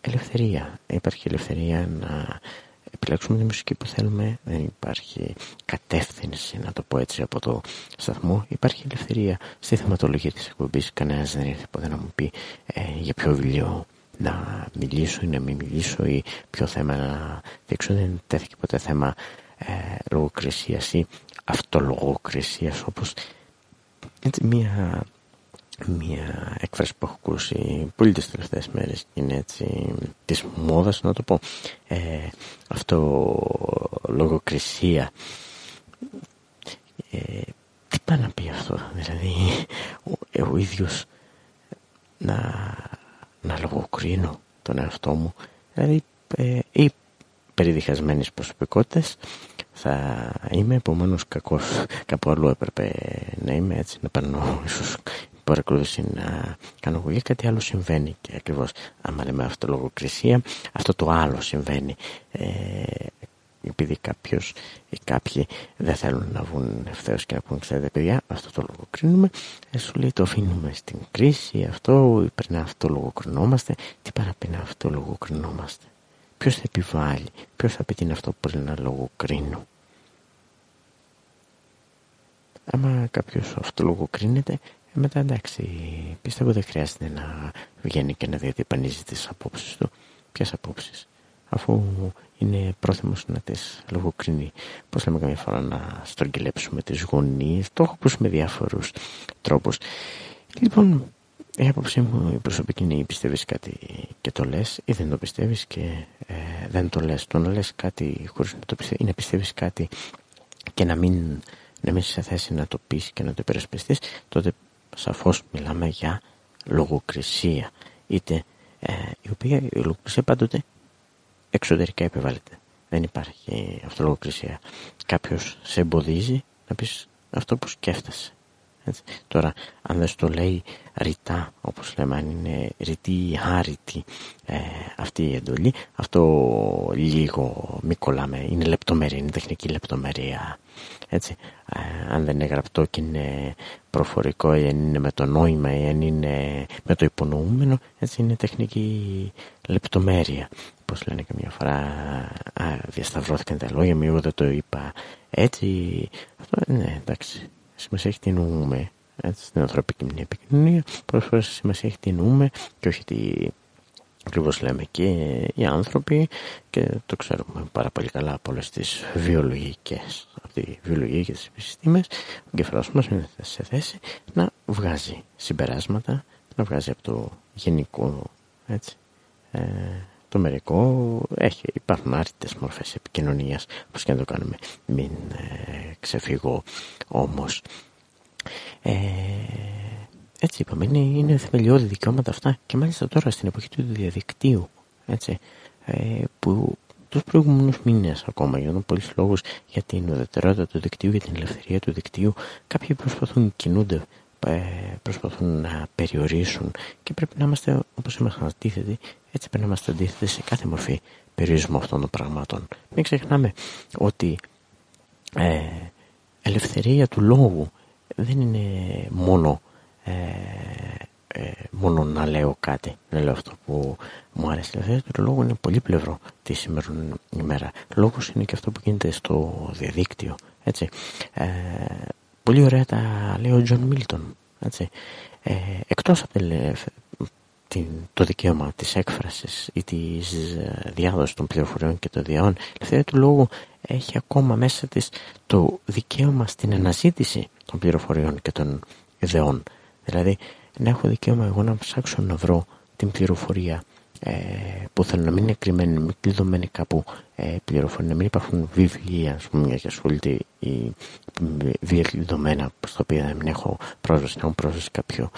[SPEAKER 1] ελευθερία. Υπάρχει ελευθερία να επιλέξουμε τη μουσική που θέλουμε. Δεν υπάρχει κατεύθυνση, να το πω έτσι, από το σταθμό. Υπάρχει ελευθερία στη θεματολογία της εκπομπής. Κανένας δεν ήρθε ποτέ να μου πει ε, για ποιο βιβλίο να μιλήσω ή να μην μιλήσω ή ποιο θέμα να δείξω. Δεν τέθηκε ποτέ θέμα ε, λογοκρισίας ή αυτολογοκρισίας όπως έτσι μια μια έκφραση που έχω ακούσει πολύ τις τελευταίες μέρες και είναι έτσι της μόδας να το πω. Ε, αυτό λογοκρισία. Ε, τι πάει να πει αυτό δηλαδή ο ίδιος να, να λογοκρίνω τον εαυτό μου. Δηλαδή ε, ή περιδιχασμένες προσωπικότητες θα είμαι επομένως κακός κάπου αλλού έπρεπε να είμαι έτσι να παίρνω ίσως παρακολούθηση να κάνω εγώ κάτι άλλο συμβαίνει και ακριβώς άμα λέμε αυτολογοκρισία αυτό το άλλο συμβαίνει. Ε, επειδή κάποιος ή κάποιοι δεν θέλουν να βγουν ευθέως και να πούν ξέρετε παιδιά αυτό το λογοκρίνουμε ε, σου λέει το αφήνουμε στην κρίση αυτό ή πρέπει να αυτό λογοκρινόμαστε τι παραπεί να αυτό λογοκρινόμαστε ποιος θα επιβάλλει; Ποιος θα πει τι είναι αυτό που πρέπει να λογοκρίνω; Άμα κάποιος αυτό λογοκρίνεται ε, μετά εντάξει πιστεύω δεν χρειάζεται να βγαίνει και να διατυπανίζει τις απόψεις του ποιες απόψεις; Αφού είναι πρόθυμος να τις λογοκρίνει. Πώς λέμε καμιά φορά να στρογγυλέψουμε τις γωνίες. Το έχω ακούσει με διάφορους τρόπους. Λοιπόν, η άποψή μου η προσωπική είναι ή πιστεύεις κάτι και το λες ή δεν το πιστεύεις και ε, δεν το λες. Το να λες κάτι χωρίς να το πιστεύεις ή να πιστεύεις κάτι και να μην, να μην είσαι σε θέση να το πεις και να το υπερασπιστείς τότε σαφώς μιλάμε για λογοκρισία. Είτε ε, η οποία η λογοκρισία πάντοτε εξωτερικά επιβάλλεται. Δεν υπάρχει αυτολογοκρισία. Κάποιος σε εμποδίζει να πεις αυτό που σκέφτεσαι. Έτσι. Τώρα, αν δεν στο λέει ρητά, όπως λέμε, αν είναι ρητή ή άρρητη ε, αυτή η εντολή, αυτό λίγο μη κολλάμε, είναι λεπτομέρεια, είναι τεχνική λεπτομέρεια. Έτσι. Ε, αν δεν είναι γραπτό και είναι προφορικό ή αν είναι με το νόημα ή αν είναι με το υπονοούμενο, έτσι είναι τεχνική λεπτομέρεια. Πώς λένε και μια φορά, α, διασταυρώθηκαν τα λόγια μου, εγώ δεν το είπα έτσι. Αυτό, ναι, εντάξει σημασία έχει τι εννοούμε. Έτσι, στην ανθρωπική επικοινωνία, πολλέ φορέ σημασία έχει τι εννοούμε και όχι τι ακριβώς λέμε. Και οι άνθρωποι, και το ξέρουμε πάρα πολύ καλά από όλες τις βιολογικές, από τη βιολογία και τις επιστήμες, ο εγκεφαλό μας είναι σε θέση να βγάζει συμπεράσματα, να βγάζει από το γενικό έτσι, ε, το μερικό έχει, υπάρχουν άρρητες μορφές επικοινωνίας όπως και να το κάνουμε. Μην ε, ξεφύγω όμως. Ε, έτσι είπαμε είναι, είναι θεμελιώδη δικαιώματα αυτά και μάλιστα τώρα στην εποχή του διαδικτύου έτσι, ε, που τους προηγούμενους μήνες ακόμα για τον πολλούς λόγους για την ουδετερότητα του δικτύου, για την ελευθερία του δικτύου κάποιοι προσπαθούν κινούνται ε, προσπαθούν να περιορίσουν και πρέπει να είμαστε όπως είμαστε αντίθετοι έτσι πρέπει να είμαστε αντίθετοι σε κάθε μορφή περιορισμού αυτών των πραγμάτων μην ξεχνάμε ότι ε, ελευθερία του λόγου δεν είναι μόνο ε, ε, μόνο να λέω κάτι να λέω αυτό που μου αρέσει η ελευθερία του λόγου είναι πολύπλευρο τη σήμερα ημέρα λόγος είναι και αυτό που γίνεται στο διαδίκτυο έτσι ε, Πολύ ωραία τα λέει ο Τζον Μίλτον. Έτσι. Ε, εκτός από την, το δικαίωμα της έκφρασης ή της ε, διάδοσης των πληροφοριών και των ιδεών, η ελευθερία του λόγου έχει ακόμα μέσα της το δικαίωμα στην αναζήτηση των πληροφοριών και των ιδεών. Δηλαδή, να έχω δικαίωμα εγώ να ψάξω να βρω την πληροφορία ε, που θέλω να μην είναι κρυμμένη, να μην κλειδωμένη κάπου ε, πληροφορία, να μην υπάρχουν βιβλία, ας πούμε, για ασχολείται ή βιβλία κλειδωμένα, στα οποία δεν έχω πρόσβαση, να έχω πρόσβαση κάποιο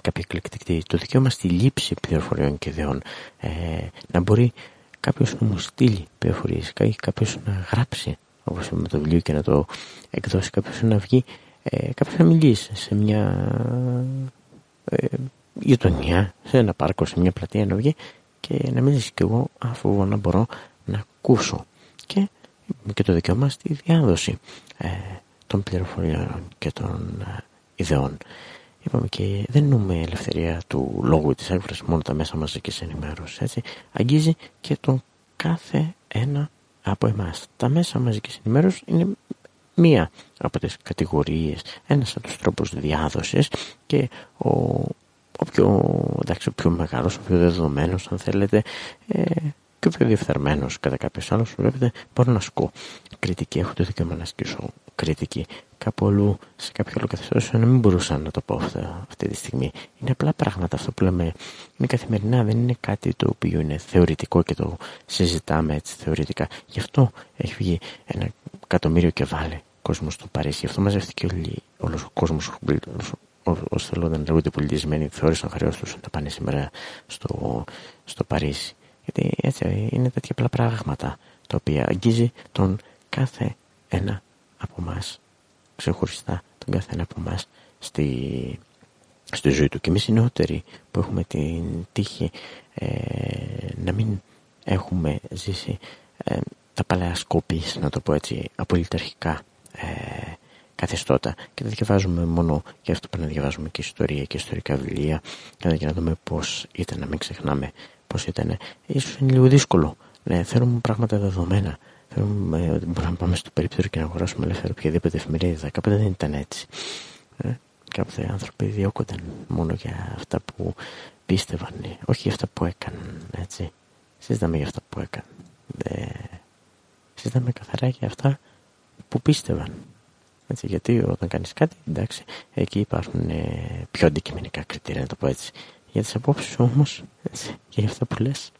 [SPEAKER 1] κάποια εκλεκτική, το δικαίωμα στη λήψη πληροφοριών και ιδεών, ε, να μπορεί κάποιος να μου στείλει πληροφορίες, κάποιος να γράψει, όπως με το βιβλίο και να το εκδώσει, κάποιος να βγει, ε, κάποιος να μιλήσει σε μια ε, γειτονιά, σε ένα πάρκο, σε μια πλατεία να βγει και να μιλήσει κι εγώ αφού να μπορώ να ακούσω και, και το δικαίωμα στη διάδοση ε, των πληροφοριών και των ε, ιδεών. Είπαμε και δεν εννοούμε ελευθερία του λόγου της έκφρασης μόνο τα μέσα μαζικής ενημέρωσης, έτσι. Αγγίζει και τον κάθε ένα από εμάς. Τα μέσα μαζικής ενημέρωσης είναι μία από τις κατηγορίες, ένας από τους τρόπους διάδοσης και ο ο πιο, εντάξει, ο πιο μεγάλος, ο πιο δεδομένος αν θέλετε ε, και ο πιο διεφθαρμένος κατά κάποιος άλλος βλέπετε μπορώ να ασκώ κριτική, έχω το δικαίωμα να ασκήσω κριτική. Κάπου αλλού σε κάποιο άλλο καθεστώς να μην μπορούσα να το πω αυτά, αυτή τη στιγμή. Είναι απλά πράγματα αυτό που λέμε. Είναι καθημερινά δεν είναι κάτι το οποίο είναι θεωρητικό και το συζητάμε έτσι θεωρητικά. Γι' αυτό έχει βγει ένα εκατομμύριο και βάλε κόσμος στο Παρίσι. Γι' αυτό μαζεύτηκε όλος ο κόσμος όσοι θέλουν να λέγονται πολιτισμένοι θεώρησαν χρέος τους να πάνε σήμερα στο, στο Παρίσι. Γιατί έτσι είναι τέτοια απλά πράγματα τα οποία αγγίζει τον κάθε ένα από εμά ξεχωριστά τον κάθε ένα από εμά στη, στη ζωή του. Και εμείς οι νεότεροι που έχουμε την τύχη ε, να μην έχουμε ζήσει ε, τα παλαιά σκόπης, να το πω έτσι, απολυταρχικά ε, καθεστώτα και δεν διαβάζουμε μόνο και αυτό πρέπει να διαβάζουμε και ιστορία και ιστορικά βιβλία για να δούμε πώς ήταν, να μην ξεχνάμε πώς ήταν. Ίσως είναι λίγο δύσκολο. Ναι, θέλουμε πράγματα δεδομένα. Θέλουμε, μπορούμε να πάμε στο περίπτερο και να αγοράσουμε ελεύθερα οποιαδήποτε εφημερίδα. Κάποτε δεν ήταν έτσι. Ε, κάποτε άνθρωποι διώκονταν μόνο για αυτά που πίστευαν, όχι για αυτά που έκαναν. Έτσι. Συζητάμε για αυτά που έκαναν. Ε, συζητάμε καθαρά για αυτά που πίστευαν. Έτσι, γιατί όταν κάνεις κάτι, εντάξει, εκεί υπάρχουν ε, πιο αντικειμενικά κριτήρια, να το πω έτσι. Για τις απόψεις όμως, έτσι, και για αυτά που λες,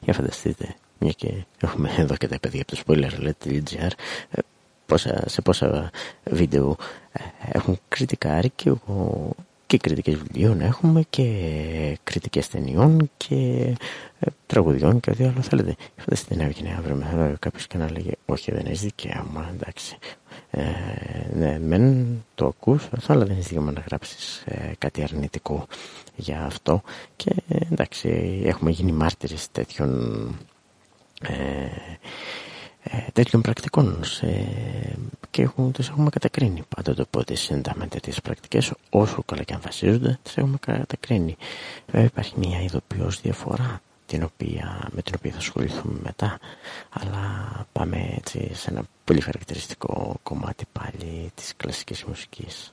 [SPEAKER 1] για φανταστείτε, μια και έχουμε εδώ και τα παιδιά από το spoiler.gr, ε, πόσα, σε πόσα βίντεο ε, έχουν κριτικάρει και εγώ και κριτικές βιβλίων έχουμε και κριτικές ταινιών και ε, τραγουδιών και ό,τι άλλο θέλετε. Φανταστείτε να έβγαινε αύριο μεθαύριο κάποιος και να λέγε Όχι, δεν έχεις δικαίωμα, εντάξει. Ε, ναι, μεν το ακούς αυτό, αλλά δεν έχεις δικαίωμα να γράψεις ε, κάτι αρνητικό για αυτό. Και εντάξει, έχουμε γίνει μάρτυρες τέτοιων. Ε, ε, τέτοιων πρακτικών σε, και έχουν, τις έχουμε κατακρίνει πάντοτε οπότε συναντάμε τέτοιες πρακτικές όσο καλά και αν βασίζονται τις έχουμε κατακρίνει βέβαια υπάρχει μια ειδοποιώς διαφορά την οποία, με την οποία θα ασχοληθούμε μετά αλλά πάμε έτσι σε ένα πολύ χαρακτηριστικό κομμάτι πάλι της κλασικής μουσικής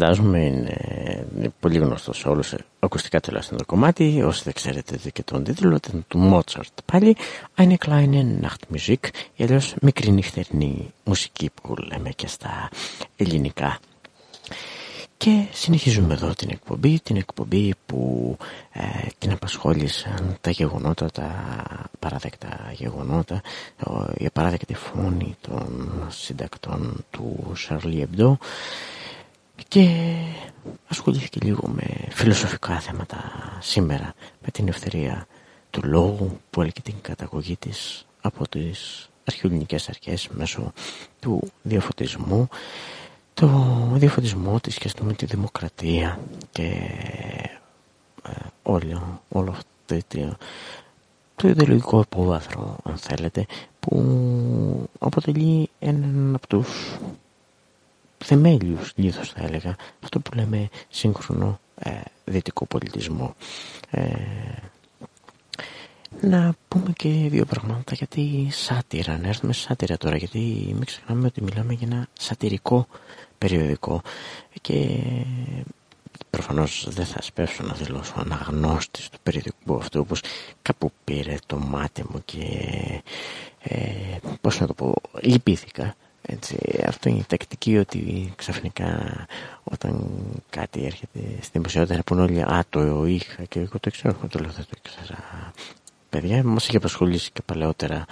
[SPEAKER 1] φαντάζομαι είναι, πολύ γνωστός σε όλους ακουστικά τουλάχιστον το κομμάτι. Όσοι δεν ξέρετε και τον τίτλο ήταν του Μότσαρτ πάλι Eine kleine Nachtmusik ή αλλιώς μικρή νυχτερινή μουσική που λέμε και στα ελληνικά. Και συνεχίζουμε εδώ την εκπομπή, την εκπομπή που ε, την απασχόλησαν τα γεγονότα, τα παράδεκτα γεγονότα, η απαράδεκτη φωνή των συντακτών του Σαρλί Εμπτό και ασχολήθηκε λίγο με φιλοσοφικά θέματα σήμερα, με την ευθερία του λόγου που έλεγε την καταγωγή της από τις αρχαιολινικές αρχές μέσω του διαφωτισμού. Το διαφωτισμό της και με τη δημοκρατία και ε, όλο, όλο αυτό το, το ιδεολογικό υπόβαθρο αν θέλετε που αποτελεί έναν από τους θεμέλιους λίθος θα έλεγα αυτό που λέμε σύγχρονο ε, δυτικό πολιτισμό. Ε, να πούμε και δύο πράγματα γιατί σάτυρα, να έρθουμε σάτυρα τώρα γιατί μην ξεχνάμε ότι μιλάμε για ένα σατυρικό περιοδικό και προφανώς δεν θα σπεύσω να δηλώσω αναγνώστης του περιοδικού αυτού όπως κάπου πήρε το μάτι μου και ε, πώς να το πω λυπήθηκα έτσι, αυτό είναι η τακτική ότι ξαφνικά όταν κάτι έρχεται στην δημοσιότητα που όλοι «Α, το είχα» και εγώ το ξέρω, το λέω δεν το ήξερα παιδιά μας είχε απασχολήσει και παλαιότερα.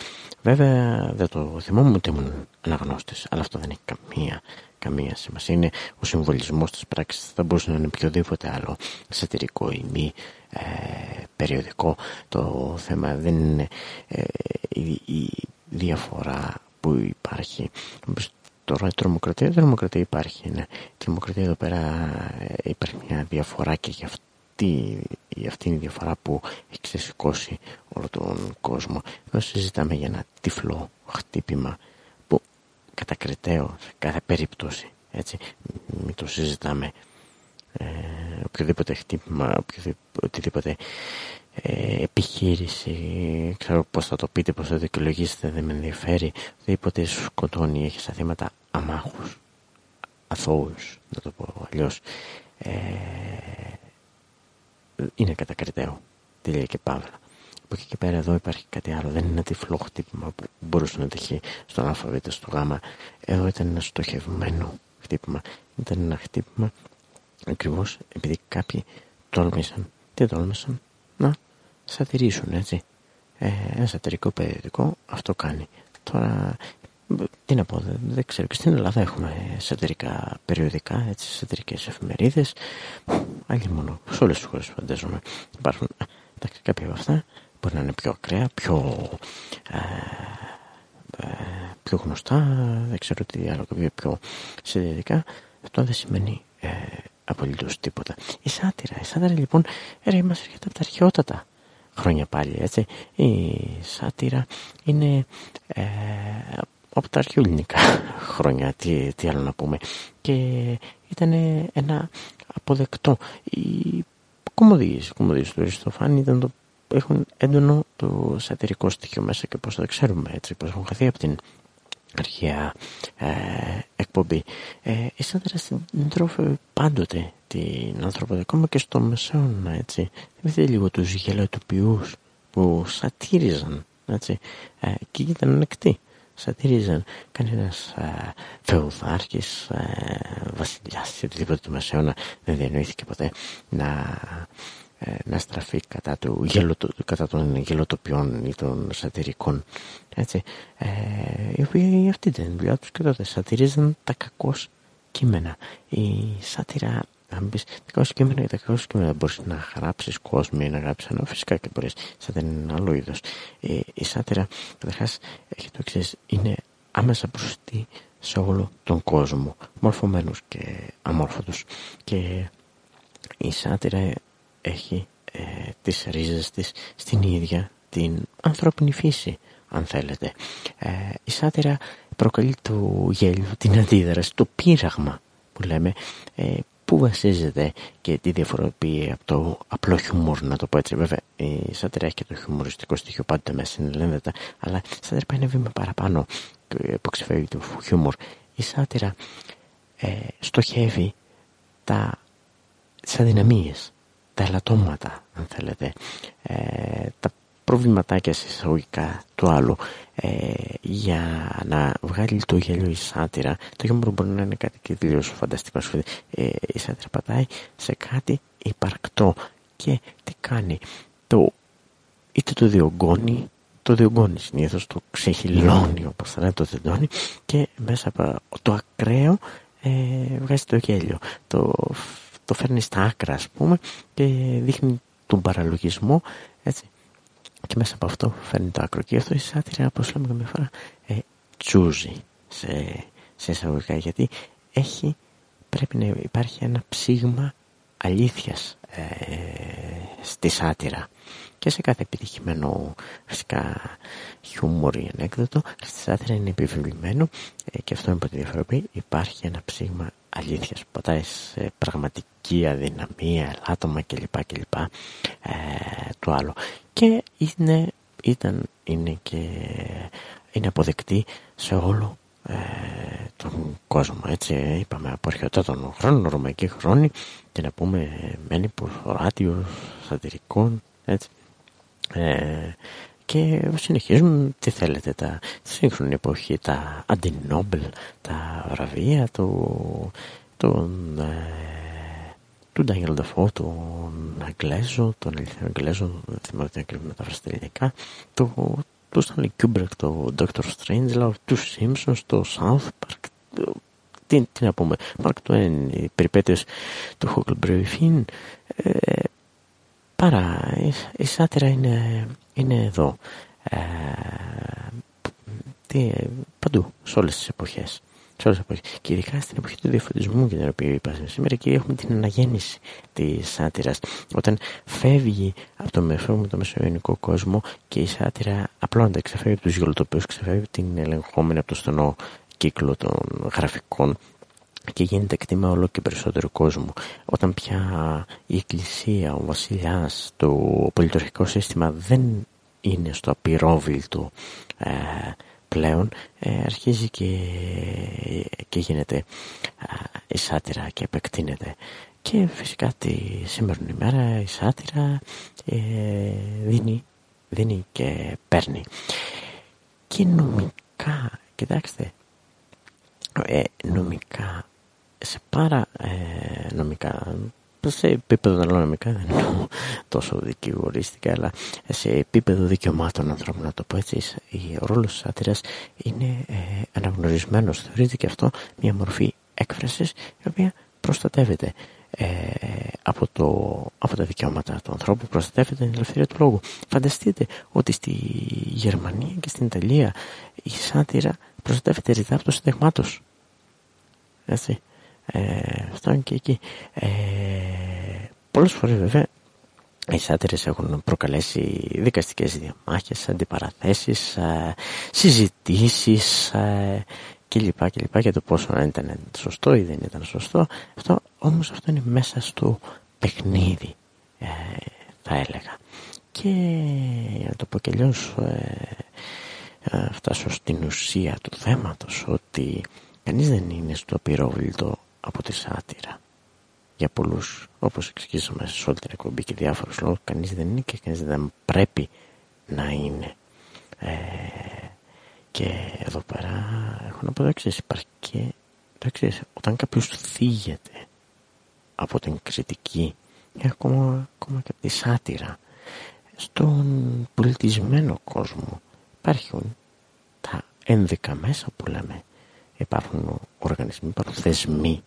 [SPEAKER 1] Βέβαια δεν το θυμόμουν ούτε ήμουν αναγνώστης αλλά αυτό δεν έχει καμία καμία σημασία. Είναι ο συμβολισμός της πράξης θα μπορούσε να είναι οποιοδήποτε άλλο σατυρικό ή μη ε, περιοδικό. Το θέμα δεν είναι ε, η, η, διαφορά που υπάρχει τώρα η τρομοκρατία η τρομοκρατία υπάρχει ναι. η τρομοκρατία εδώ πέρα ε, υπάρχει μια διαφορά και γι' αυτό αυτή, αυτή είναι η διαφορά που έχει ξεσηκώσει όλο τον κόσμο. Εδώ συζητάμε για ένα τυφλό χτύπημα που κατακριτέω σε κάθε περίπτωση. Έτσι, μην το συζητάμε. Ε, οποιοδήποτε χτύπημα, οποιοδήποτε ε, επιχείρηση, ξέρω πώς θα το πείτε, πώς θα το δικαιολογήσετε, δεν με ενδιαφέρει. Οτιδήποτε σκοτώνει, έχεις σαν θύματα αμάχους, αθώους, να το πω αλλιώς. Ε, είναι κατακριτέο. Τελεία και παύλα. Από εκεί και πέρα εδώ υπάρχει κάτι άλλο. Δεν είναι ένα τυφλό χτύπημα που μπορούσε να τυχεί στον αλφαβήτα, στο γάμα. Εδώ ήταν ένα στοχευμένο χτύπημα. Ήταν ένα χτύπημα ακριβώς επειδή κάποιοι τόλμησαν. Τι τόλμησαν; Να σατυρίσουν έτσι. Ε, ένα σατυρικό περιοδικό αυτό κάνει. Τώρα τι να πω, δεν, ξέρω. Και στην Ελλάδα έχουμε σατυρικά περιοδικά, έτσι, σατυρικές εφημερίδες. Άλλοι μόνο, σε όλες τις χώρες φαντάζομαι. Υπάρχουν, εντάξει, κάποια από αυτά μπορεί να είναι πιο ακραία, πιο, ε, ε, πιο γνωστά, δεν ξέρω τι άλλο, πιο, πιο σατυρικά. Αυτό δεν σημαίνει ε, απολύτως τίποτα. Η σάτυρα, η σάτυρα λοιπόν, ρε, μας έρχεται από τα αρχαιότατα χρόνια πάλι, έτσι. Η σάτυρα είναι ε, από τα αρχαιοελληνικά <laughs> χρόνια, τι, τι άλλο να πούμε. Και ήταν ένα αποδεκτό. Οι κομμωδίες, οι κομμωδίες του Αριστοφάνη ήταν το, έχουν έντονο το σατυρικό στοιχείο μέσα και πώς θα το ξέρουμε έτσι, πώς έχουν χαθεί από την αρχαία ε, εκπομπή. Ε, η σάτυρα συντρόφε πάντοτε την ανθρωπότητα, ακόμα και στο μεσαίωνα, έτσι. Θυμηθείτε λίγο τους γελατοποιούς που σατήριζαν, έτσι, ε, και ήταν ανεκτοί σατήριζαν κανένας ε, φεουδάρχης, ε, βασιλιάς ή οτιδήποτε του Μεσαίωνα δεν διανοήθηκε ποτέ να, ε, να στραφεί κατά, του, κατά των γελοτοπιών ή των σατυρικών έτσι, ε, οι οποίοι αυτή ήταν η δουλειά τους και τότε σατυρίζαν τα κακός κείμενα. Η σάτυρα αν πεις κακό κείμενο για τα κακό κείμενα μπορείς να γράψεις κόσμο ή να γράψεις ανώ φυσικά και μπορείς δεν είναι ένα άλλο είδος. Η, η σάτυρα καταρχάς έχει το εξής είναι άμεσα μπροστή σε όλο τον κόσμο μορφωμένους και αμόρφωτους. Και η σάτυρα έχει ε, τις ρίζες της στην ίδια την ανθρώπινη φύση αν θέλετε ε, η σάτυρα προκαλεί το γέλιο την αντίδραση το πείραγμα που λέμε ε, πού βασίζεται και τι διαφοροποιεί από το απλό χιούμορ, να το πω έτσι. Βέβαια, η σάτυρα έχει και το χιουμοριστικό στοιχείο πάντα μέσα συνελένδετα, αλλά η σάτυρα πάει ένα βήμα παραπάνω που ξεφεύγει το χιούμορ. Η σάτυρα ε, στοχεύει τα, τις αδυναμίες, τα ελαττώματα αν θέλετε, ε, τα προβληματάκια εισαγωγικά του άλλου ε, για να βγάλει το γέλιο η σάτυρα. Το γέλιο μπορεί να είναι κάτι και τελείως φανταστικό ε, η σάτυρα πατάει σε κάτι υπαρκτό. Και τι κάνει το, είτε το διωγγώνει το διωγγώνει συνήθως το ξεχυλώνει όπως θα λέμε το τεντώνει και μέσα από το ακραίο ε, βγάζει το γέλιο το, το φέρνει στα άκρα ας πούμε και δείχνει τον παραλογισμό έτσι. Και μέσα από αυτό φέρνει το άκρο. Και αυτό η σάτυρα όπως λέμε καμιά φορά ε, τσούζει σε, σε εισαγωγικά γιατί έχει πρέπει να υπάρχει ένα ψήγμα αλήθειας ε, στη σάτυρα και σε κάθε επιτυχημένο φυσικά χιούμορ ή ανέκδοτο στη σάτυρα είναι επιβεβλημένο ε, και αυτό είναι από τη διαφορά υπάρχει ένα ψήγμα αλήθειας που πατάει σε πραγματική αδυναμία, ελάττωμα κλπ. κλπ ε, το άλλο και είναι, ήταν, είναι και είναι αποδεκτή σε όλο ε, τον κόσμο έτσι είπαμε από αρχαιότητα των χρόνων ρωμαϊκή χρόνη και να πούμε μένει ράτιο σατυρικών έτσι ε, και συνεχίζουν τι θέλετε τα σύγχρονη εποχή τα αντινόμπελ τα βραβεία του τον ε, του Ντάγελ Ντεφό, τον Αγγλέζο, τον αληθινό Αγγλέζο, δεν θυμάμαι την ακριβή μετάφραση στα ελληνικά, το, το Stanley Kubrick, το Dr. Strangelove, του Simpsons, το South Park, το, τι, τι να πούμε, Mark Twain, οι περιπέτειες του Huckleberry Finn, ε, παρά, η, η σάτυρα είναι, είναι εδώ. Ε, τι, παντού, σε όλες τις εποχές σε όλες τις εποχές. Και ειδικά στην εποχή του διαφωτισμού για την οποία είπα σήμερα και έχουμε την αναγέννηση της σάτυρας. Όταν φεύγει από το μεσό το μεσοελληνικό κόσμο και η σάτυρα απλώντα ξεφεύγει από τους γεωλοτοπίους, ξεφεύγει την ελεγχόμενη από το στενό κύκλο των γραφικών και γίνεται κτήμα όλο και περισσότερο κόσμο. Όταν πια η εκκλησία, ο βασιλιάς, το πολιτορχικό σύστημα δεν είναι στο απειρόβλητο ε, πλέον ε, αρχίζει και, και γίνεται η σάτυρα και επεκτείνεται και φυσικά τη σήμερα ημέρα η σάτυρα ε, δίνει, δίνει και παίρνει και νομικά κοιτάξτε ε, νομικά σε πάρα ε, νομικά σε επίπεδο νομικά δεν εννοώ τόσο δικηγορίστικα αλλά σε επίπεδο δικαιωμάτων ανθρώπων να το πω έτσι ο ρόλος της σάτυρας είναι ε, αναγνωρισμένος. Θεωρείται και αυτό μια μορφή έκφρασης η οποία προστατεύεται ε, από, το, από τα δικαιώματα του ανθρώπου προστατεύεται την ελευθερία του λόγου. Φανταστείτε ότι στη Γερμανία και στην Ιταλία η σάτυρα προστατεύεται ρητά από το συνταγμά έτσι ε, φτάνουν και εκεί. Ε, πολλές φορές βέβαια οι σάτυρες έχουν προκαλέσει δικαστικές διαμάχες, αντιπαραθέσεις, ε, συζητήσεις ε, κλπ. κλπ. για το πόσο ήταν σωστό ή δεν ήταν σωστό. Αυτό, όμως αυτό είναι μέσα στο παιχνίδι ε, θα έλεγα. Και να το πω και αλλιώς ε, φτάσω στην ουσία του θέματος ότι κανείς δεν είναι στο απειρόβλητο από τη σάτυρα. Για πολλούς, όπως εξηγήσαμε σε όλη την εκπομπή και διάφορους λόγους, κανείς δεν είναι και κανείς δεν πρέπει να είναι. Ε, και εδώ πέρα έχω να πω το εξής, υπάρχει και το εξής, όταν κάποιος θίγεται από την κριτική ή ακόμα, ακόμα και από τη σάτυρα, στον πολιτισμένο κόσμο υπάρχουν τα ένδικα μέσα που λέμε. Υπάρχουν οργανισμοί, υπάρχουν θεσμοί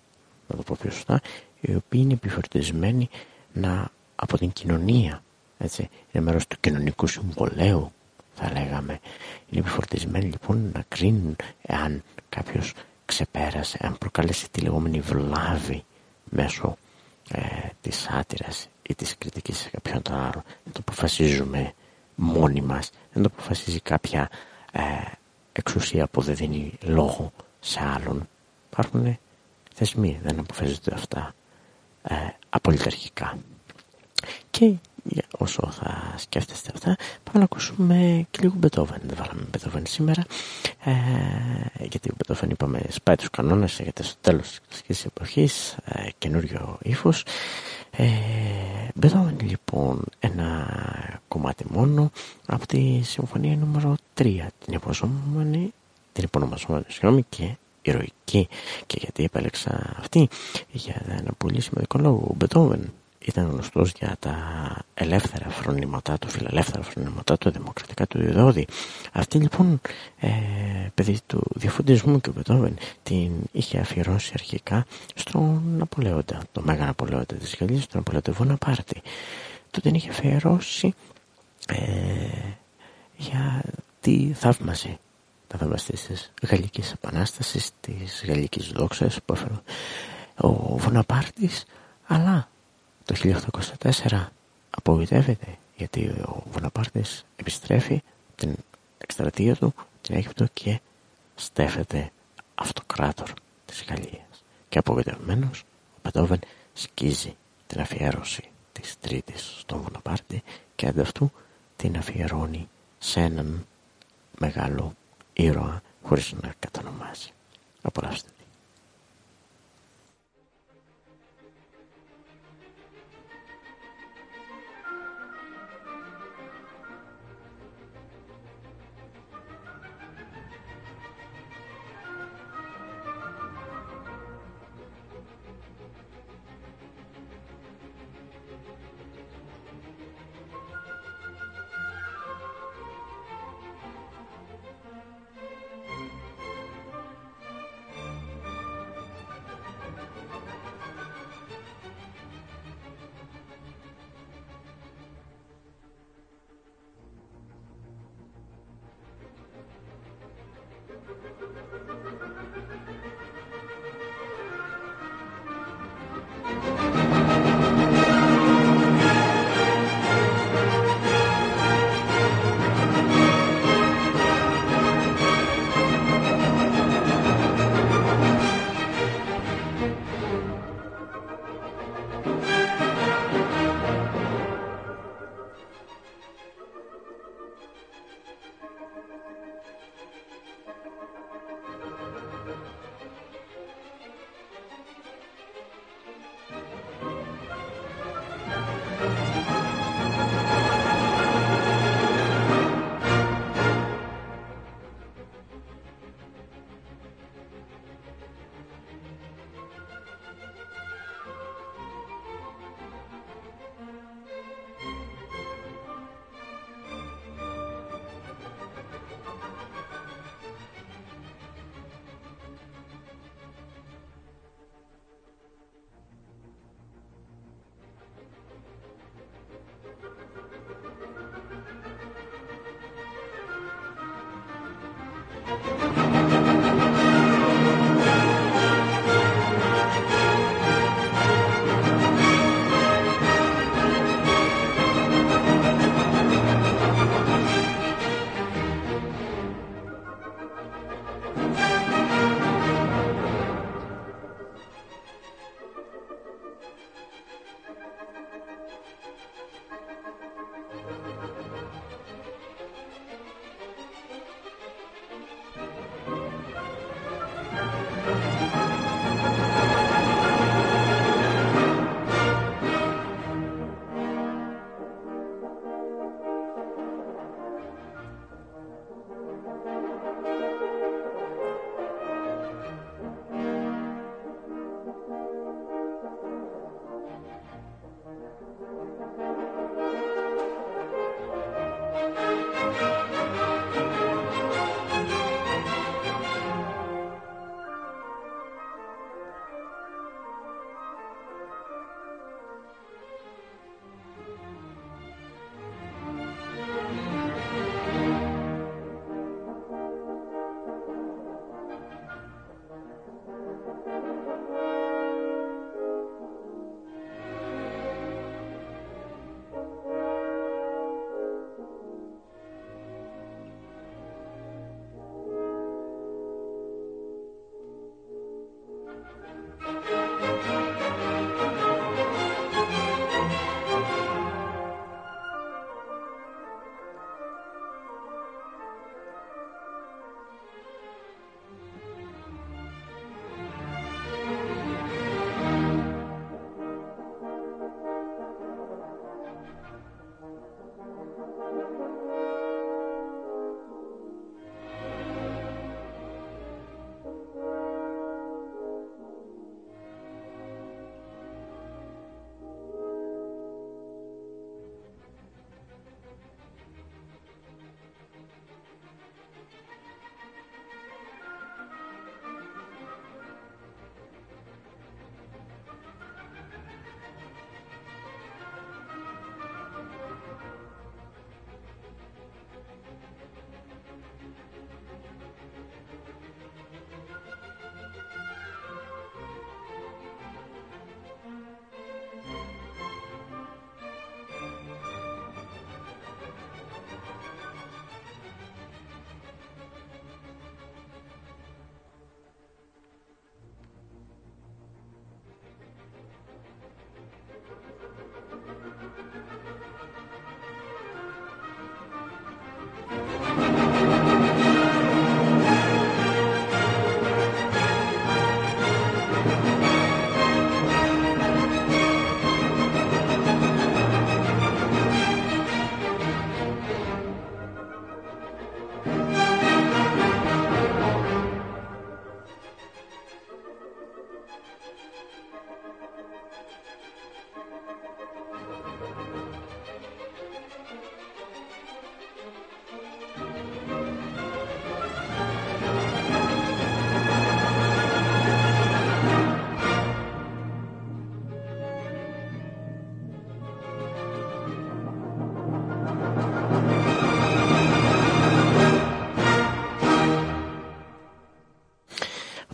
[SPEAKER 1] να το πω πιο σωστά, οι οποίοι είναι επιφορτισμένοι να, από την κοινωνία. Έτσι. Είναι μέρος του κοινωνικού συμβολέου, θα λέγαμε. Είναι επιφορτισμένοι λοιπόν να κρίνουν εάν κάποιος ξεπέρασε, αν προκαλέσει τη λεγόμενη βλάβη μέσω ε, της σάτυρας ή της κριτικής σε κάποιον άλλο. Δεν το αποφασίζουμε μόνοι μας. Δεν το αποφασίζει κάποια ε, εξουσία που δεν δίνει λόγο σε άλλον. Υπάρχουν θεσμοί δεν αποφασίζονται αυτά ε, απολυταρχικά. Και όσο θα σκέφτεστε αυτά πάμε να ακούσουμε και λίγο Μπετόβεν δεν βάλαμε Μπετόβεν σήμερα ε, γιατί ο Μπετόβεν είπαμε σπάει τους κανόνες γιατί στο τέλος της εποχής ε, καινούριο ύφος ε, Μπετόβεν λοιπόν ένα κομμάτι μόνο από τη συμφωνία νούμερο 3 την υποσώμενη την υπονομασμένη συγγνώμη και ηρωική και γιατί επέλεξα αυτή για ένα πολύ σημαντικό λόγο ο Μπετόβεν ήταν γνωστός για τα ελεύθερα φρονήματά του, φιλελεύθερα φρονήματά του, δημοκρατικά του ιδεώδη. Αυτή λοιπόν, ε, παιδί του διαφωτισμού και ο Μπετόβεν, την είχε αφιερώσει αρχικά στον Ναπολέοντα, το Μέγα Ναπολέοντα της Γαλλίας, τον Ναπολέοντα Βοναπάρτη. Του την είχε αφιερώσει ε, γιατί θαύμασε τα θαυμαστή της Γαλλικής Επανάστασης, της Γαλλικής Δόξας που έφερε ο Βοναπάρτης, αλλά το 1804 απογοητεύεται γιατί ο Βοναπάρτης επιστρέφει την εκστρατεία του την Αίγυπτο και στέφεται αυτοκράτορ της Γαλλίας. Και απογοητευμένος ο Πετόβεν σκίζει την αφιέρωση της τρίτης στον Βοναπάρτη και ανταυτού την αφιερώνει σε έναν μεγάλο ήρωα χωρίς να κατανομάζει. Απολαύστε.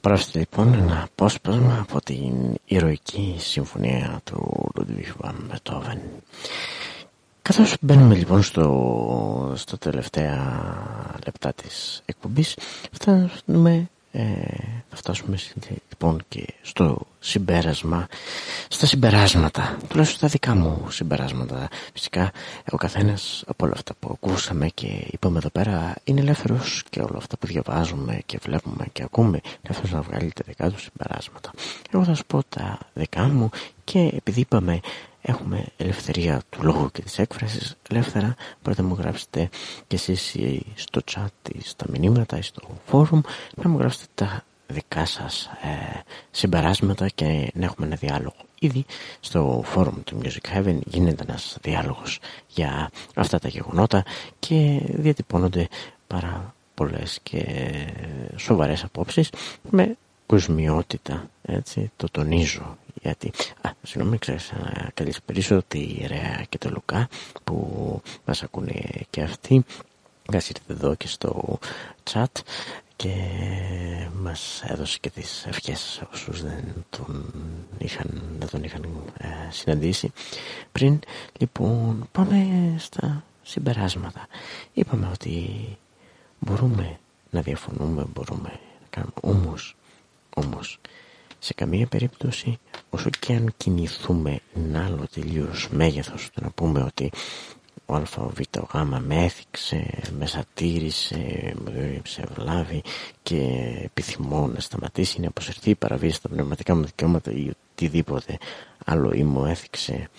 [SPEAKER 1] Απολαύσετε λοιπόν ένα απόσπασμα από την ηρωική συμφωνία του Λούντβιχ Βαν Μπετόβεν. Καθώς μπαίνουμε λοιπόν στο, στο τελευταία λεπτά της εκπομπής φτάνουμε ε, θα φτάσουμε λοιπόν και στο συμπέρασμα, στα συμπεράσματα, τουλάχιστον στα δικά μου συμπεράσματα. Φυσικά ο καθένας από όλα αυτά που ακούσαμε και είπαμε εδώ πέρα είναι ελεύθερος και όλα αυτά που διαβάζουμε και βλέπουμε και ακούμε ελεύθερος να βγάλει τα δικά του συμπεράσματα. Εγώ θα σου πω τα δικά μου και επειδή είπαμε έχουμε ελευθερία του λόγου και της έκφρασης ελεύθερα μπορείτε να μου γράψετε και εσείς στο chat ή στα μηνύματα ή στο forum να μου γράψετε τα δικά σας ε, συμπεράσματα και να έχουμε ένα διάλογο. Ήδη στο forum του Music Heaven γίνεται ένας διάλογος για αυτά τα γεγονότα και διατυπώνονται πάρα πολλές και σοβαρές απόψεις με κοσμιότητα, έτσι, το τονίζω γιατί, α, συγγνώμη, ξέρεις, να καλησπερίσω τη Ρέα και το Λουκά που μας ακούνε και αυτοί. Κάτσε εδώ και στο chat και μας έδωσε και τις ευχές όσους δεν τον είχαν, δεν τον είχαν ε, συναντήσει πριν. Λοιπόν, πάμε στα συμπεράσματα. Είπαμε ότι μπορούμε να διαφωνούμε, μπορούμε να κάνουμε, όμως, όμως σε καμία περίπτωση όσο και αν κινηθούμε ένα άλλο τελείως μέγεθος το να πούμε ότι ο α, ο β, ο γ με έθιξε, με σατήρισε, με βλάβη και επιθυμώ να σταματήσει να αποσυρθεί η παραβίαση στα πνευματικά μου δικαιώματα ή οτιδήποτε άλλο ή μου έθιξε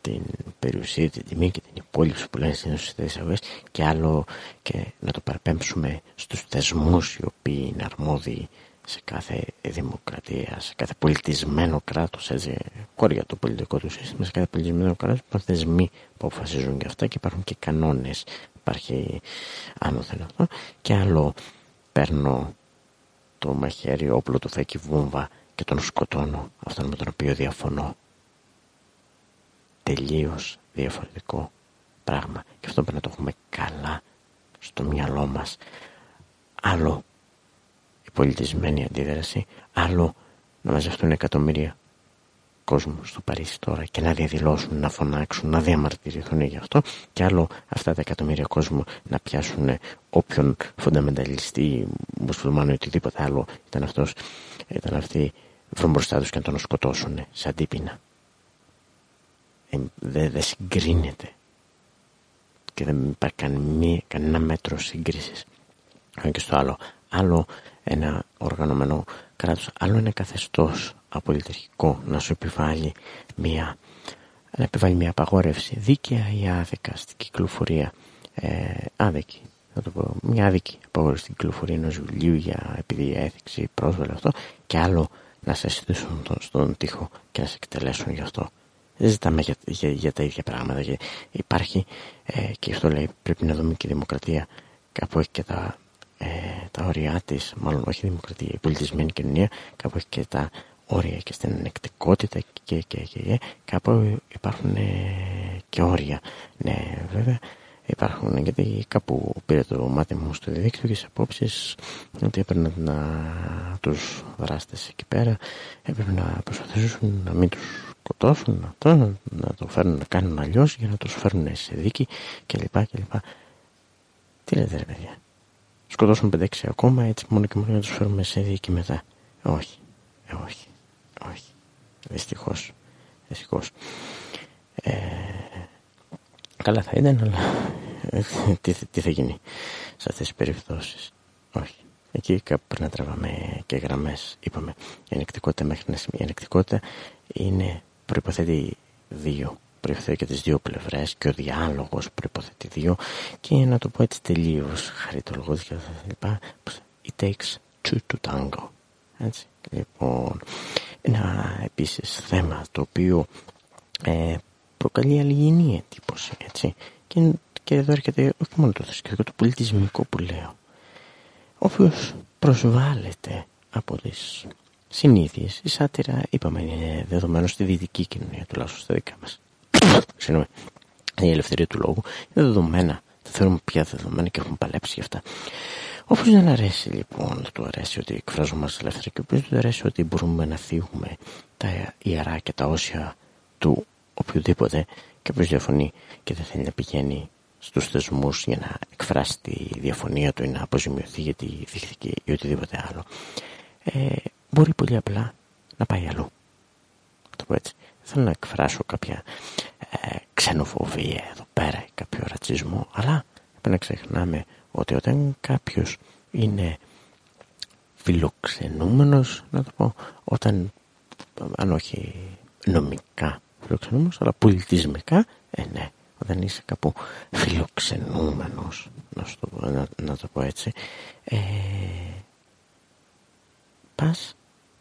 [SPEAKER 1] την περιουσία, την τιμή και την υπόλοιψη που λένε στις εισαγωγές και άλλο και να το παραπέμψουμε στους θεσμούς οι οποίοι είναι αρμόδιοι σε κάθε δημοκρατία, σε κάθε πολιτισμένο κράτος, έτσι, κόρια το πολιτικό τους σύστημα, σε κάθε πολιτισμένο κράτος υπάρχουν θεσμοί που αποφασίζουν για αυτά και υπάρχουν και κανόνες. Υπάρχει άνωθεν αυτό και άλλο παίρνω το μαχαίρι, όπλο, το θέκι βούμβα και τον σκοτώνω, αυτόν με τον οποίο διαφωνώ. Τελείως διαφορετικό πράγμα και αυτό πρέπει να το έχουμε καλά στο μυαλό μας. Άλλο πολιτισμένη αντίδραση, άλλο να μαζευτούν εκατομμύρια κόσμους στο Παρίσι τώρα και να διαδηλώσουν, να φωνάξουν, να διαμαρτυρηθούν γι' αυτό και άλλο αυτά τα εκατομμύρια κόσμου να πιάσουν όποιον φονταμενταλιστή, μουσουλμάνο ή οτιδήποτε άλλο ήταν αυτός, ήταν αυτοί βρουν μπροστά τους και να τον σκοτώσουν σε αντίπεινα. Ε, δεν δε συγκρίνεται και δεν υπάρχει κανένα μέτρο σύγκρισης. Και στο άλλο, άλλο ένα οργανωμένο κράτος, άλλο ένα καθεστώς απολυταρχικό να σου επιβάλλει μια, να επιβάλλει μια απαγόρευση δίκαια ή άδικα στην κυκλοφορία, ε, άδικη, θα το πω, μια άδικη απαγόρευση στην κυκλοφορία ενός βιβλίου για επειδή έθιξε πρόσβαλε αυτό και άλλο να σε συστήσουν στον τοίχο και να σε εκτελέσουν γι' αυτό. Δεν ζητάμε για, για, για τα ίδια πράγματα. Για, υπάρχει ε, και αυτό λέει πρέπει να δούμε και η δημοκρατία κάπου έχει και τα ε, τα όρια της, μάλλον όχι η δημοκρατία, η πολιτισμένη κοινωνία, κάπου έχει και τα όρια και στην ανεκτικότητα και, και, και, και κάπου υπάρχουν ε, και όρια. Ναι, βέβαια υπάρχουν, γιατί κάπου πήρε το μάτι μου στο δίκτυο και σε απόψεις ότι έπαιρνε να τους δράστες εκεί πέρα, έπρεπε να προσπαθήσουν να μην τους σκοτώσουν, να το, να το φέρουν να κάνουν αλλιώς για να τους φέρουν σε δίκη κλπ. Τι λέτε ρε παιδιά; Σκοτώσουν 5-6 ακόμα έτσι μόνο και μόνο να τους φέρουμε σε δίκη μετά. Όχι, ε, όχι, όχι. Δυστυχώς, δυστυχώς. Ε, καλά θα ήταν, αλλά ε, τι, τι θα γίνει σε αυτές τις περιπτώσεις. Όχι. Εκεί κάπου πρέπει να τραβάμε και γραμμές. Είπαμε, η ανεκτικότητα μέχρι να σημαίνει. Η ανεκτικότητα είναι, προϋποθέτει δύο προϋποθέτει και τις δύο πλευρές και ο διάλογος προϋποθέτει δύο και να το πω έτσι τελείως χαριτολογός και τα λοιπά it takes two to tango έτσι λοιπόν ένα επίσης θέμα το οποίο ε, προκαλεί αλληγενή εντύπωση έτσι. Και, και εδώ έρχεται όχι μόνο το θρησκευτικό το πολιτισμικό που λέω όποιος προσβάλλεται από τις συνήθειες η σάτυρα είπαμε είναι δεδομένο στη δυτική κοινωνία τουλάχιστον στα δικά μας συγγνώμη, η ελευθερία του λόγου είναι δεδομένα. Τα θεωρούμε πια δεδομένα και έχουμε παλέψει γι' αυτά. Όποιος δεν αρέσει λοιπόν, του αρέσει ότι εκφραζόμαστε ελεύθερα και όποιος δεν αρέσει ότι μπορούμε να θίγουμε τα ιερά και τα όσια του οποιοδήποτε και όποιος διαφωνεί και δεν θέλει να πηγαίνει στους θεσμούς για να εκφράσει τη διαφωνία του ή να αποζημιωθεί γιατί δείχθηκε ή οτιδήποτε άλλο ε, μπορεί πολύ απλά να πάει αλλού. Το πω έτσι. Θέλω να εκφράσω κάποια ε, ξενοφοβία εδώ πέρα, κάποιο ρατσισμό, αλλά πρέπει να ξεχνάμε ότι όταν κάποιος είναι φιλοξενούμενος, να το πω, όταν, αν όχι νομικά φιλοξενούμενος, αλλά πολιτισμικά, ε, ναι, όταν είσαι κάπου φιλοξενούμενος, να, το, να, να το πω έτσι, ε, πας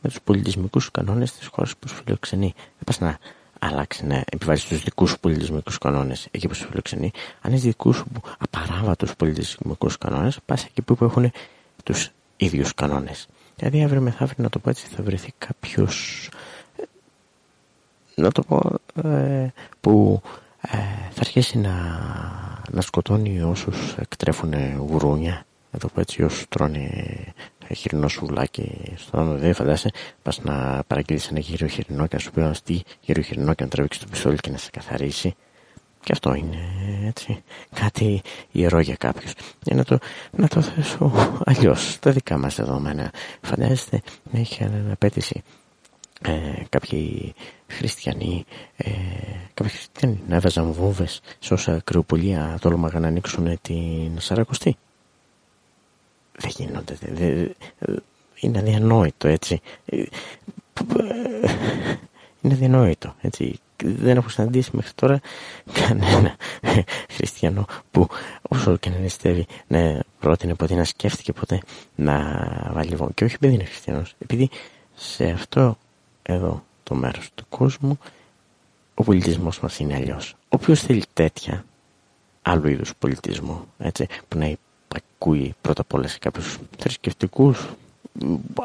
[SPEAKER 1] με τους πολιτισμικούς κανόνες της χώρας που σου φιλοξενεί. Δεν πας να αλλάξει να επιβάλλεις τους δικούς πολιτισμικούς κανόνες εκεί που σου φιλοξενεί. Αν έχει δικούς σου απαράβατους πολιτισμικούς κανόνες, πας εκεί που έχουν τους ίδιους κανόνες. Δηλαδή αύριο μεθαύριο να το πω έτσι θα βρεθεί κάποιος να το πω ε, που ε, θα αρχίσει να, να σκοτώνει όσους εκτρέφουν γουρούνια να το πω έτσι όσους τρώνε χοιρινό σουβλάκι στον δεν φαντάσαι. Πας να παραγγείλεις ένα γύρο χοιρινό και να σου πει τι γύρο χοιρινό και να τραβήξεις το πιστόλι και να σε καθαρίσει. Και αυτό είναι έτσι κάτι ιερό για κάποιους. Για να το, να το θέσω αλλιώς. Τα δικά μας δεδομένα. Φαντάζεστε να έχει αναπέτηση ε, κάποιοι χριστιανοί ε, κάποιοι χριστιανοί να έβαζαν βούβες σε όσα κρυοπολία τόλμαγαν να ανοίξουν την Σαρακοστή δεν γίνονται. είναι αδιανόητο έτσι. Είναι αδιανόητο έτσι. Δεν έχω συναντήσει μέχρι τώρα κανένα χριστιανό που όσο και να νηστεύει να πρότεινε ποτέ να σκέφτηκε ποτέ να βάλει βόμβα. Και όχι επειδή είναι χριστιανός. Επειδή σε αυτό εδώ το μέρος του κόσμου ο πολιτισμός μας είναι αλλιώς. Όποιος θέλει τέτοια άλλου είδους πολιτισμό έτσι, που να ακούει πρώτα απ' όλα σε κάποιους θρησκευτικούς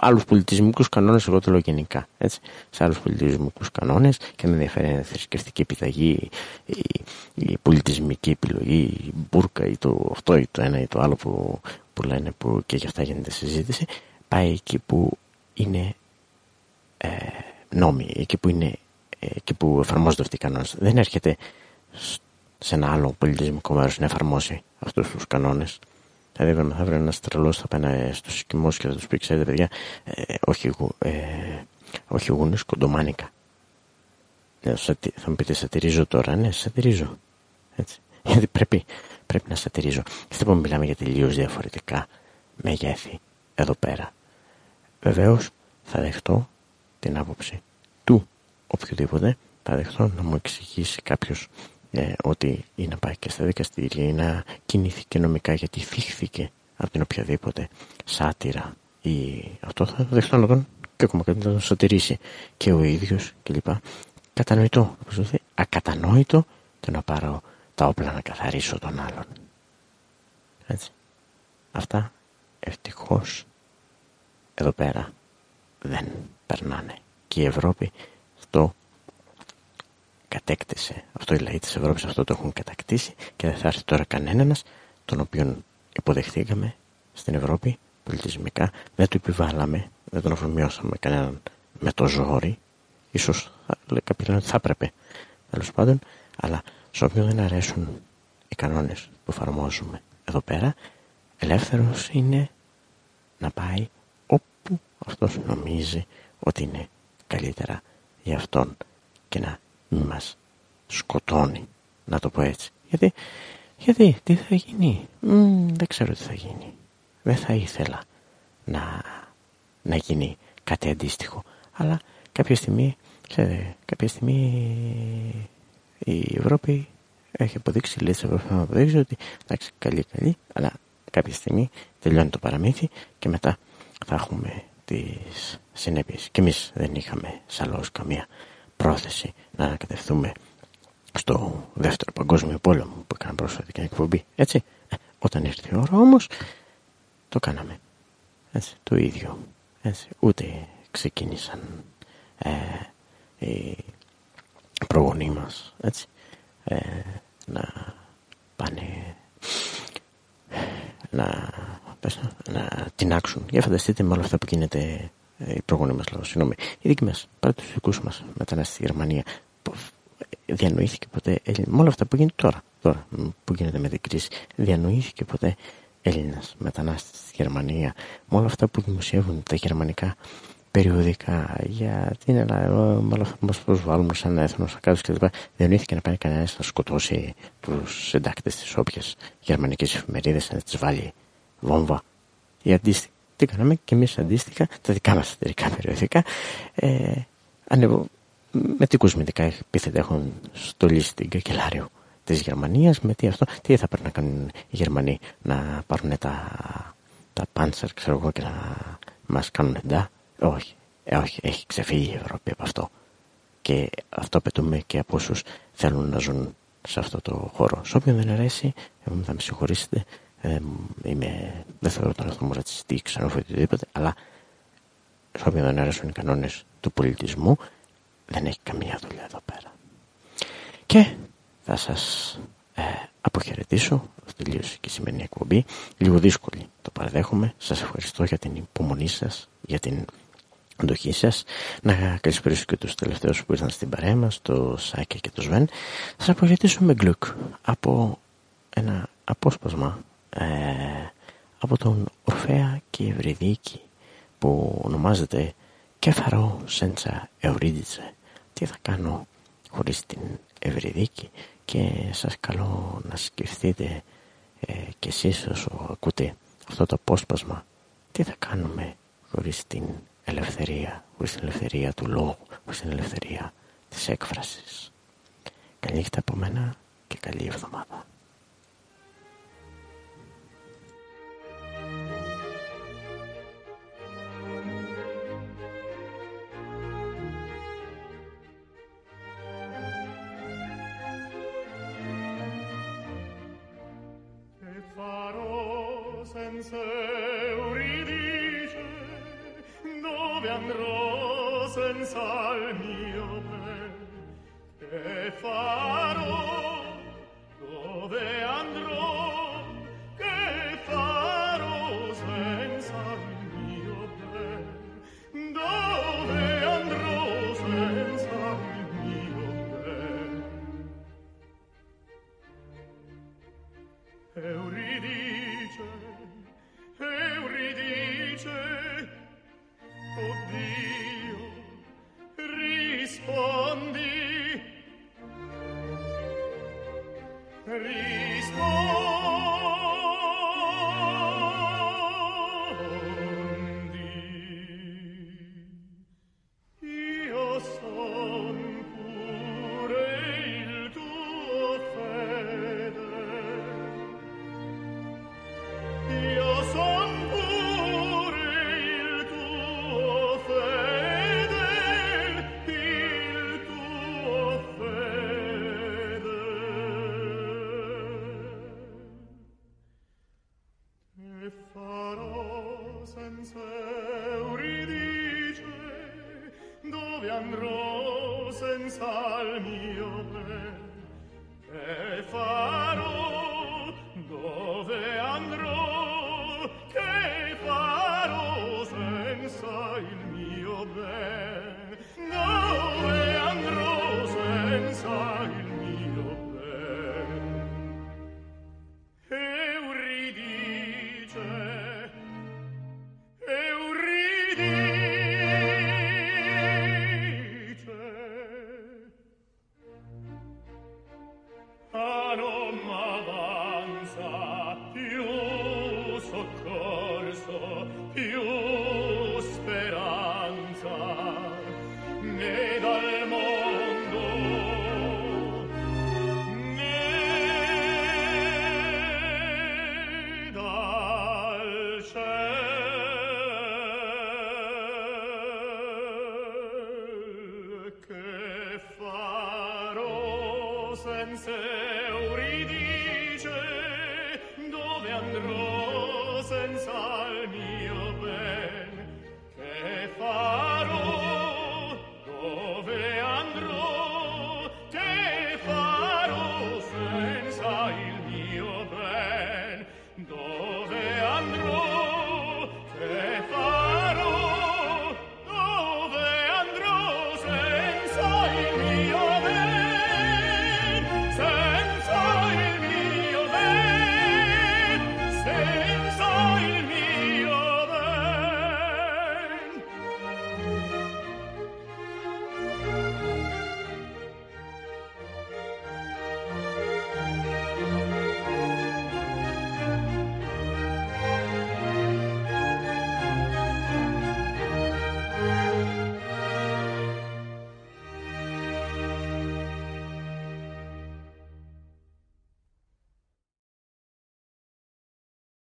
[SPEAKER 1] άλλους πολιτισμικούς κανόνες εγώ το λέω γενικά έτσι, σε άλλους πολιτισμικούς κανόνες και με ενδιαφέρει η θρησκευτική επιταγή η, η πολιτισμική επιλογή η μπουρκα ή το αυτό ή το ένα ή το άλλο που, που λένε που και για αυτά γίνεται συζήτηση πάει εκεί που είναι ε, νόμοι εκεί που είναι ε, εκεί που εφαρμόζονται αυτοί οι κανόνες. Δεν έρχεται σε ένα άλλο πολιτισμικό μέρος να εφαρμόσει αυτούς τους κανόνες Δηλαδή, θα βρει ένας τρελός θα πάνε στου κοιμού και θα τους πει: Ξέρετε, παιδιά, ε, όχι, ε, όχι γούνες, κοντομάνικα. Ε, θα μου πείτε, σατυρίζω τώρα. Ναι, σατυρίζω. Έτσι. <laughs> Γιατί πρέπει, πρέπει να σατυρίζω. Και που μιλάμε για τελείως διαφορετικά μεγέθη εδώ πέρα. Βεβαίως θα δεχτώ την άποψη του οποιοδήποτε. Θα δεχτώ να μου εξηγήσει κάποιος ε, ότι ή να πάει και στα δικαστήρια ή να κινηθεί νομικά γιατί θύχθηκε από την οποιαδήποτε σάτυρα ή αυτό θα δεχτώ να τον και ακόμα κάτι να τον σωτηρίσει και ο ίδιος κλπ. Κατανοητό, ακατανόητο το να πάρω τα όπλα να καθαρίσω τον άλλον. Έτσι. Αυτά ευτυχώς εδώ πέρα δεν περνάνε. Και η Ευρώπη αυτό κατέκτησε. Αυτό οι λαοί της Ευρώπης αυτό το έχουν κατακτήσει και δεν θα έρθει τώρα κανένας τον οποίον υποδεχτήκαμε στην Ευρώπη πολιτισμικά. Δεν του επιβάλαμε, δεν τον αφομοιώσαμε κανέναν με το ζόρι. Ίσως λέει κάποιοι λένε ότι θα έπρεπε τέλος πάντων, αλλά σε όποιον δεν αρέσουν οι κανόνες που εφαρμόζουμε εδώ πέρα, ελεύθερος είναι να πάει όπου αυτός νομίζει ότι είναι καλύτερα για αυτόν και να μας σκοτώνει, να το πω έτσι. Γιατί, γιατί τι θα γίνει, δεν ξέρω τι θα γίνει. Δεν θα ήθελα να, να γίνει κάτι αντίστοιχο. Αλλά κάποια στιγμή, ξέρετε, κάποια στιγμή η Ευρώπη έχει αποδείξει, λέει της Ευρώπη να αποδείξει ότι εντάξει καλή καλή, αλλά κάποια στιγμή τελειώνει το παραμύθι και μετά θα έχουμε τις συνέπειες. Και εμείς δεν είχαμε σαλός καμία πρόθεση να ανακατευθούμε στο δεύτερο παγκόσμιο πόλεμο που έκανα πρόσφατα και εκπομπή. Έτσι, ε, όταν ήρθε η ώρα όμως, το κάναμε. Έτσι, το ίδιο. Έτσι, ούτε ξεκίνησαν ε, οι προγονείς μας, έτσι, ε, να πάνε να
[SPEAKER 2] πες, να τεινάξουν. Για φανταστείτε με όλα αυτά που γίνεται ε, η προγόνη μας λαό, συγγνώμη. Οι δίκοι μας, πάρα τους δικούς μας μετανάστες στη Γερμανία, διανοήθηκε ποτέ, με όλα αυτά που γίνεται τώρα, τώρα που γίνεται με την κρίση, διανοήθηκε ποτέ Έλληνας μετανάστες στη Γερμανία, με όλα αυτά που δημοσιεύουν τα γερμανικά περιοδικά για την Ελλάδα, με όλα αυτά που μας προσβάλλουν σαν έθνος, κάτω κλπ. Διανοήθηκε να πάει κανένας να σκοτώσει τους συντάκτες της όποιας γερμανικής εφημερίδας, να τις βάλει βόμβα. Η αντίστοιχη. Τι κάναμε και εμείς αντίστοιχα, τα δικά μας εταιρικά περιοδικά, ε, ανεβο, με τι κοσμητικά επίθετα έχουν στολίσει στην καγκελάριο της Γερμανίας, με τι αυτό, τι θα πρέπει να κάνουν οι Γερμανοί, να πάρουν τα, τα πάντσερ, ξέρω εγώ, και να μας κάνουν εντά; Όχι, ε, όχι, έχει ξεφύγει η Ευρώπη από αυτό. Και αυτό απαιτούμε και από όσους θέλουν να ζουν σε αυτό το χώρο. Σε όποιον δεν αρέσει, θα με συγχωρήσετε, ε, είμαι, δεν θεωρώ τον εαυτό μου ρατσιστή, ξενόφοβο οτιδήποτε, αλλά σε όποιον δεν αρέσουν οι κανόνες του πολιτισμού, δεν έχει καμία δουλειά εδώ πέρα. Και θα σας ε, αποχαιρετήσω. Τελείωσε και η σημερινή εκπομπή. Λίγο δύσκολη το παραδέχομαι. Σας ευχαριστώ για την υπομονή σας, για την αντοχή σας. Να καλησπέρισω και τους τελευταίους που ήρθαν στην παρέα μας, το Σάκη και το Σβέν. Θα σας αποχαιρετήσω με γκλουκ από ένα απόσπασμα ε, από τον Ορφέα και Ευρυδίκη που ονομάζεται «Κεφαρό Σέντσα Ευρύδιτσε» τι θα κάνω χωρίς την Ευρυδίκη και σας καλώ να σκεφτείτε ε, και εσείς όσο ακούτε αυτό το απόσπασμα τι θα κάνουμε χωρίς την ελευθερία, χωρίς την ελευθερία του λόγου, χωρίς την ελευθερία της έκφρασης. Καλή νύχτα από μένα και καλή εβδομάδα.